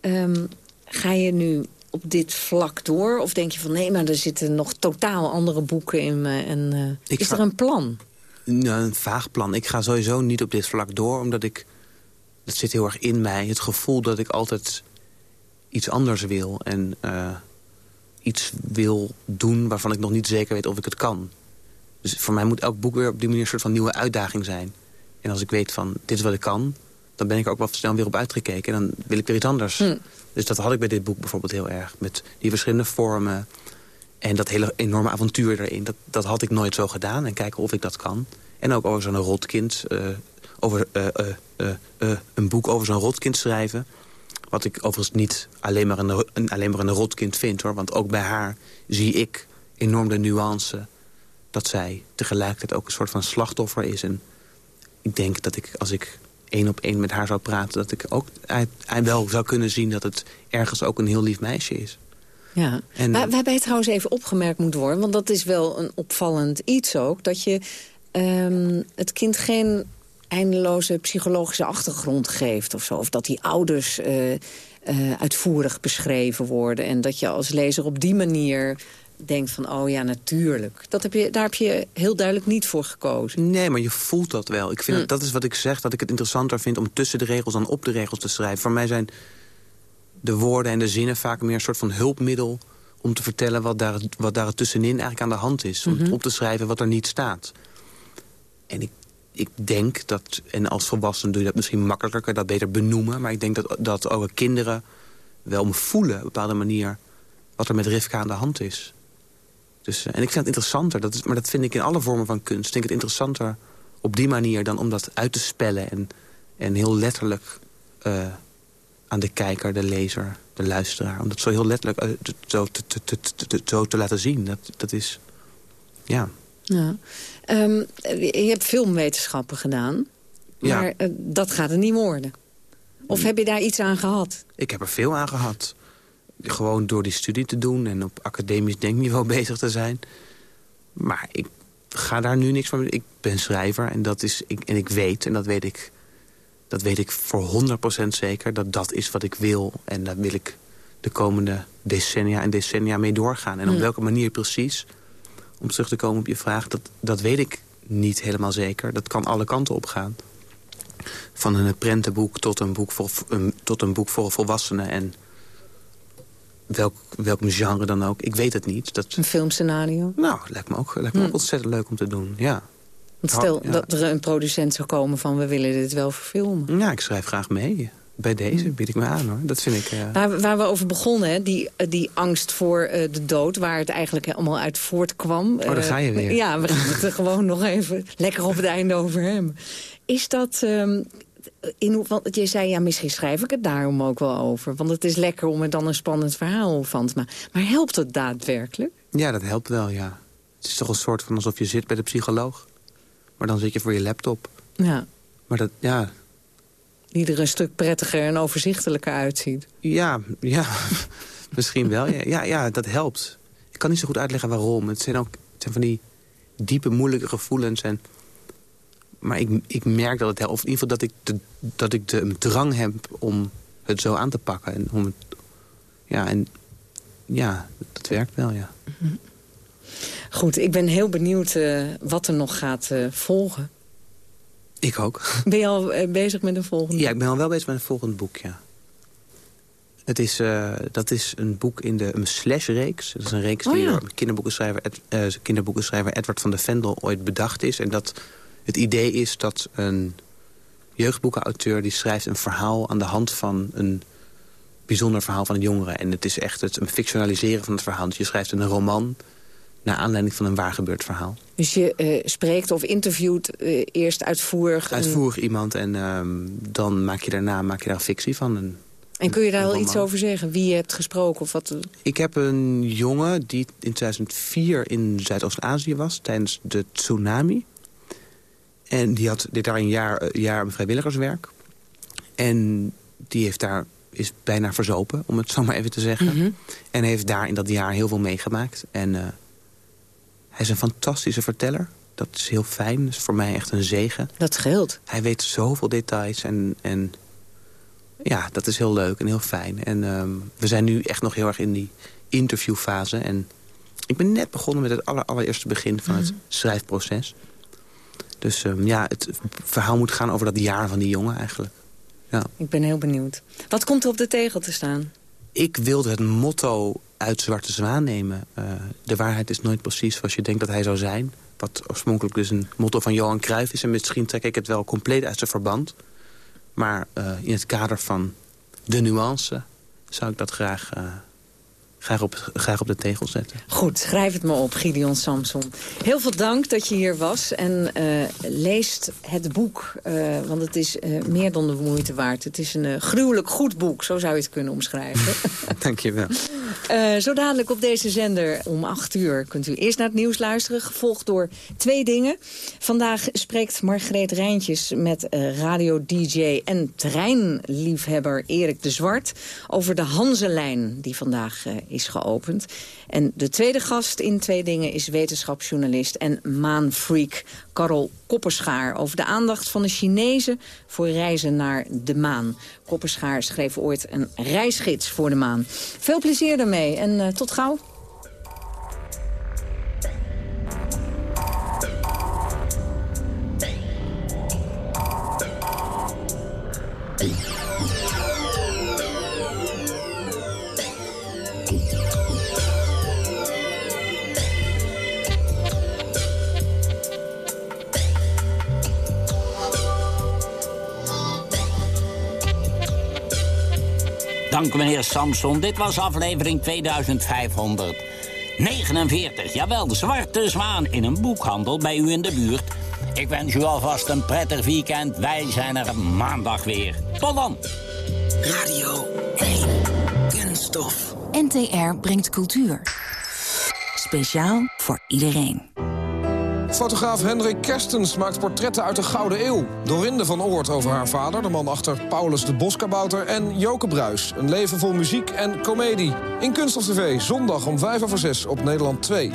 Ehm, ga je nu op dit vlak door? Of denk je van, nee, maar er zitten nog totaal andere boeken in me? En, eh, is ga- er een plan? Een vaag plan. Ik ga sowieso niet op dit vlak door, omdat ik... Dat zit heel erg in mij. Het gevoel dat ik altijd iets anders wil. En eh, iets wil doen waarvan ik nog niet zeker weet of ik het kan. Dus voor mij moet elk boek weer op die manier een soort van nieuwe uitdaging zijn. En als ik weet van, dit is wat ik kan... dan ben ik er ook wel snel weer op uitgekeken. En dan wil ik weer iets anders. Hm. Dus dat had ik bij dit boek bijvoorbeeld heel erg. Met die verschillende vormen. En dat hele enorme avontuur erin. Dat, dat had ik nooit zo gedaan. En kijken of ik dat kan. En ook over zo'n rotkind. eh, over eh, eh, een boek over zo'n rotkind schrijven. Wat ik overigens niet alleen maar een, een, alleen maar een rotkind vind. hoor. Want ook bij haar zie ik enorm de nuance... dat zij tegelijkertijd ook een soort van slachtoffer is. En ik denk dat ik, als ik één op één met haar zou praten... dat ik ook wel zou kunnen zien dat het ergens ook een heel lief meisje is. Ja, En- Waar, waarbij trouwens even opgemerkt moet worden... want dat is wel een opvallend iets ook... dat je ehm, het kind geen eindeloze psychologische achtergrond geeft of zo. Of dat die ouders eh, eh, uitvoerig beschreven worden... en dat je als lezer op die manier denkt van... oh ja, natuurlijk. Dat heb je, daar heb je heel duidelijk niet voor gekozen. Nee, maar je voelt dat wel. Ik vind Hm. dat, dat is wat ik zeg, dat ik het interessanter vind... om tussen de regels dan op de regels te schrijven. Voor mij zijn de woorden en de zinnen vaak meer een soort van hulpmiddel... om te vertellen wat daar, wat daar tussenin eigenlijk aan de hand is. Om Mhm. op te schrijven wat er niet staat. En ik, ik denk dat, en als volwassene doe je dat misschien makkelijker... kan je dat beter benoemen. Maar ik denk dat, dat ook kinderen wel voelen... op een bepaalde manier wat er met Rivka aan de hand is. Dus, eh, en ik vind het interessanter, dat is, maar dat vind ik in alle vormen van kunst. Ik denk het interessanter op die manier dan om dat uit te spellen... en, en heel letterlijk eh, aan de kijker, de lezer, de luisteraar... om dat zo heel letterlijk eh, zo, te, zo te laten zien. Dat, dat is, ja... Ja. Ehm, je hebt filmwetenschappen gedaan, Ja. maar eh, dat gaat er niet worden. Of heb je daar iets aan gehad? Ik heb er veel aan gehad. Gewoon door die studie te doen en op academisch denkniveau bezig te zijn. Maar ik ga daar nu niks van. Ik ben schrijver en, dat is, ik, en ik weet, en dat weet ik, dat weet ik voor 100% zeker... dat dat is wat ik wil en daar wil ik de komende decennia en decennia mee doorgaan. En op welke manier precies, om terug te komen op je vraag... dat, dat weet ik niet helemaal zeker. Dat kan alle kanten op gaan. Van een prentenboek tot een boek voor, een, tot een boek voor volwassenen. En welk, welk genre dan ook. Ik weet het niet. Dat, Een filmscenario? nou, lijkt me ook, lijkt me ook ontzettend leuk om te doen. Ja. Want stel Ja. dat er een producent zou komen van... we willen dit wel verfilmen. ja, ik schrijf graag mee. Bij deze bied ik me aan hoor. Dat vind ik... eh, Waar, waar we over begonnen, hè, die, eh, die angst voor eh, de dood... waar het eigenlijk allemaal uit voortkwam. Oh, daar ga je weer. Ja, we gaan het er gewoon nog even lekker op het einde over hebben. Is dat... ehm, in, want je zei, ja, misschien schrijf ik het daarom ook wel over. Want het is lekker om er dan een spannend verhaal van te maken. Maar helpt het daadwerkelijk? Ja, dat helpt wel, ja. Het is toch een soort van alsof je zit bij de psycholoog. Maar dan zit je voor je laptop. Ja, Maar dat, ja, die er een stuk prettiger en overzichtelijker uitziet. ja, ja, misschien wel. Ja, ja, ja, dat helpt. Ik kan niet zo goed uitleggen waarom. Het zijn ook het zijn van die diepe, moeilijke gevoelens. En, maar ik, ik merk dat het helpt. Of in ieder geval dat ik, de, dat ik de drang heb om het zo aan te pakken. En om het, ja, en ja, dat werkt wel, ja. Goed, ik ben heel benieuwd eh, wat er nog gaat eh, volgen. Ik ook. Ben je al eh, bezig met een volgende? Ja, ik ben al wel bezig met een volgend boek, ja. Het is, dat is een boek in de een Slash-reeks. Dat is een reeks Oh, die ja. door kinderboekenschrijver, Ed- kinderboekenschrijver Edward van de Vendel ooit bedacht is. En dat het idee is dat een jeugdboekenauteur... die schrijft een verhaal aan de hand van een bijzonder verhaal van een jongere. En het is echt het een fictionaliseren van het verhaal. Dus je schrijft een roman naar aanleiding van een waar gebeurd verhaal. Dus je uh, spreekt of interviewt uh, eerst uitvoerig? Uitvoerig iemand en uh, dan maak je daarna maak je daar fictie van. Een, en kun je daar wel iets over zeggen? Wie je hebt gesproken? Of wat? Ik heb een jongen die in 2004 in Zuidoost-Azië was... tijdens de tsunami. En die had dit daar een jaar, jaar vrijwilligerswerk. En die heeft daar, is bijna verzopen, om het zo maar even te zeggen. Mhm. En heeft daar in dat jaar heel veel meegemaakt. En uh, hij is een fantastische verteller. Dat is heel fijn. Dat is voor mij echt een zegen. Dat scheelt. Hij weet zoveel details. En, en ja, dat is heel leuk en heel fijn. En um, we zijn nu echt nog heel erg in die interviewfase. En ik ben net begonnen met het aller, allereerste begin van het Mhm. schrijfproces. Dus um, ja, het verhaal moet gaan over dat jaar van die jongen eigenlijk. Ja. Ik ben heel benieuwd. Wat komt er op de tegel te staan? Ik wilde het motto uit Zwarte Zwaan nemen. Uh, de waarheid is nooit precies zoals je denkt dat hij zou zijn. Wat oorspronkelijk dus een motto van Johan Cruijff is. En misschien trek ik het wel compleet uit zijn verband. Maar uh, in het kader van de nuance zou ik dat graag, uh, graag, op, graag op de tegel zetten. Goed, schrijf het maar op, Gideon Samson. Heel veel dank dat je hier was en uh, leest het boek. Uh, want het is uh, meer dan de moeite waard. Het is een gruwelijk goed boek, zo zou je het kunnen omschrijven. Dank je wel. zo dadelijk op deze zender om 8 uur kunt u eerst naar het nieuws luisteren... gevolgd door twee dingen. Vandaag spreekt Margreet Rijntjes met radio-dj en treinliefhebber Erik de Zwart... over de Hanselijn die vandaag is geopend. En de tweede gast in Twee Dingen is wetenschapsjournalist en maanfreak Karel Kopperschaar... over de aandacht van de Chinezen voor reizen naar de maan. Kopperschaar schreef ooit een reisgids voor de maan. Veel plezier daarmee en uh, tot gauw. Dank meneer Samson. Dit was aflevering 2549. Jawel, de Zwarte Zwaan in een boekhandel bij u in de buurt. Ik wens u alvast een prettig weekend. Wij zijn er maandag weer. Tot dan. Radio 1. Kunststof. NTR brengt cultuur. Speciaal voor iedereen. Fotograaf Hendrik Kerstens maakt portretten uit de Gouden Eeuw. Dorinde van Oort over haar vader, de man achter Paulus de Boskabouter... en Joke Bruis, een leven vol muziek en komedie. In Kunst of TV, zondag om 5 over 6 op Nederland 2.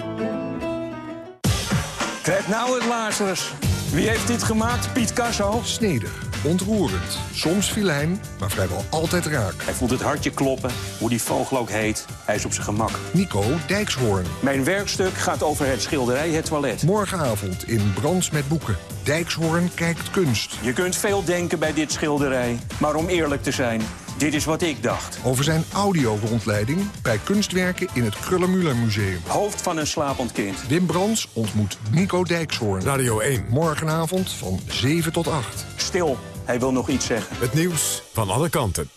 Krijg nou het Lazarus. Wie heeft dit gemaakt? Piet Casso? Snedig, ontroerend, soms filijn, maar vrijwel altijd raak. Hij voelt het hartje kloppen, hoe die vogel ook heet. Hij is op zijn gemak. Nico Dijkshoorn. Mijn werkstuk gaat over het schilderij Het Toilet. Morgenavond in Brands met Boeken. Dijkshoorn kijkt kunst. Je kunt veel denken bij dit schilderij. Maar om eerlijk te zijn, dit is wat ik dacht. Over zijn audio-rondleiding bij kunstwerken in het Krullenmuller Museum. Hoofd van een slapend kind. Wim Brands ontmoet Nico Dijkshoorn. Radio 1. Morgenavond van 7 tot 8. Stil, hij wil nog iets zeggen. Het nieuws van alle kanten.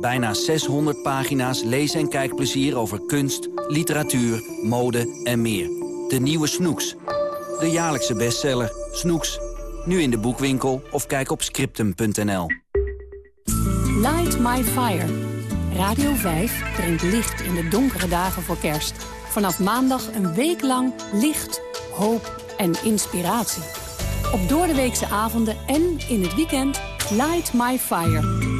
Bijna 600 pagina's lees- en kijkplezier over kunst, literatuur, mode en meer. De nieuwe Snoeks. De jaarlijkse bestseller. Snoeks. Nu in de boekwinkel of kijk op scriptum.nl. Light My Fire. Radio 5 brengt licht in de donkere dagen voor kerst. Vanaf maandag een week lang licht, hoop en inspiratie. Op doordeweekse avonden en in het weekend Light My Fire.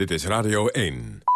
Dit is Radio 1.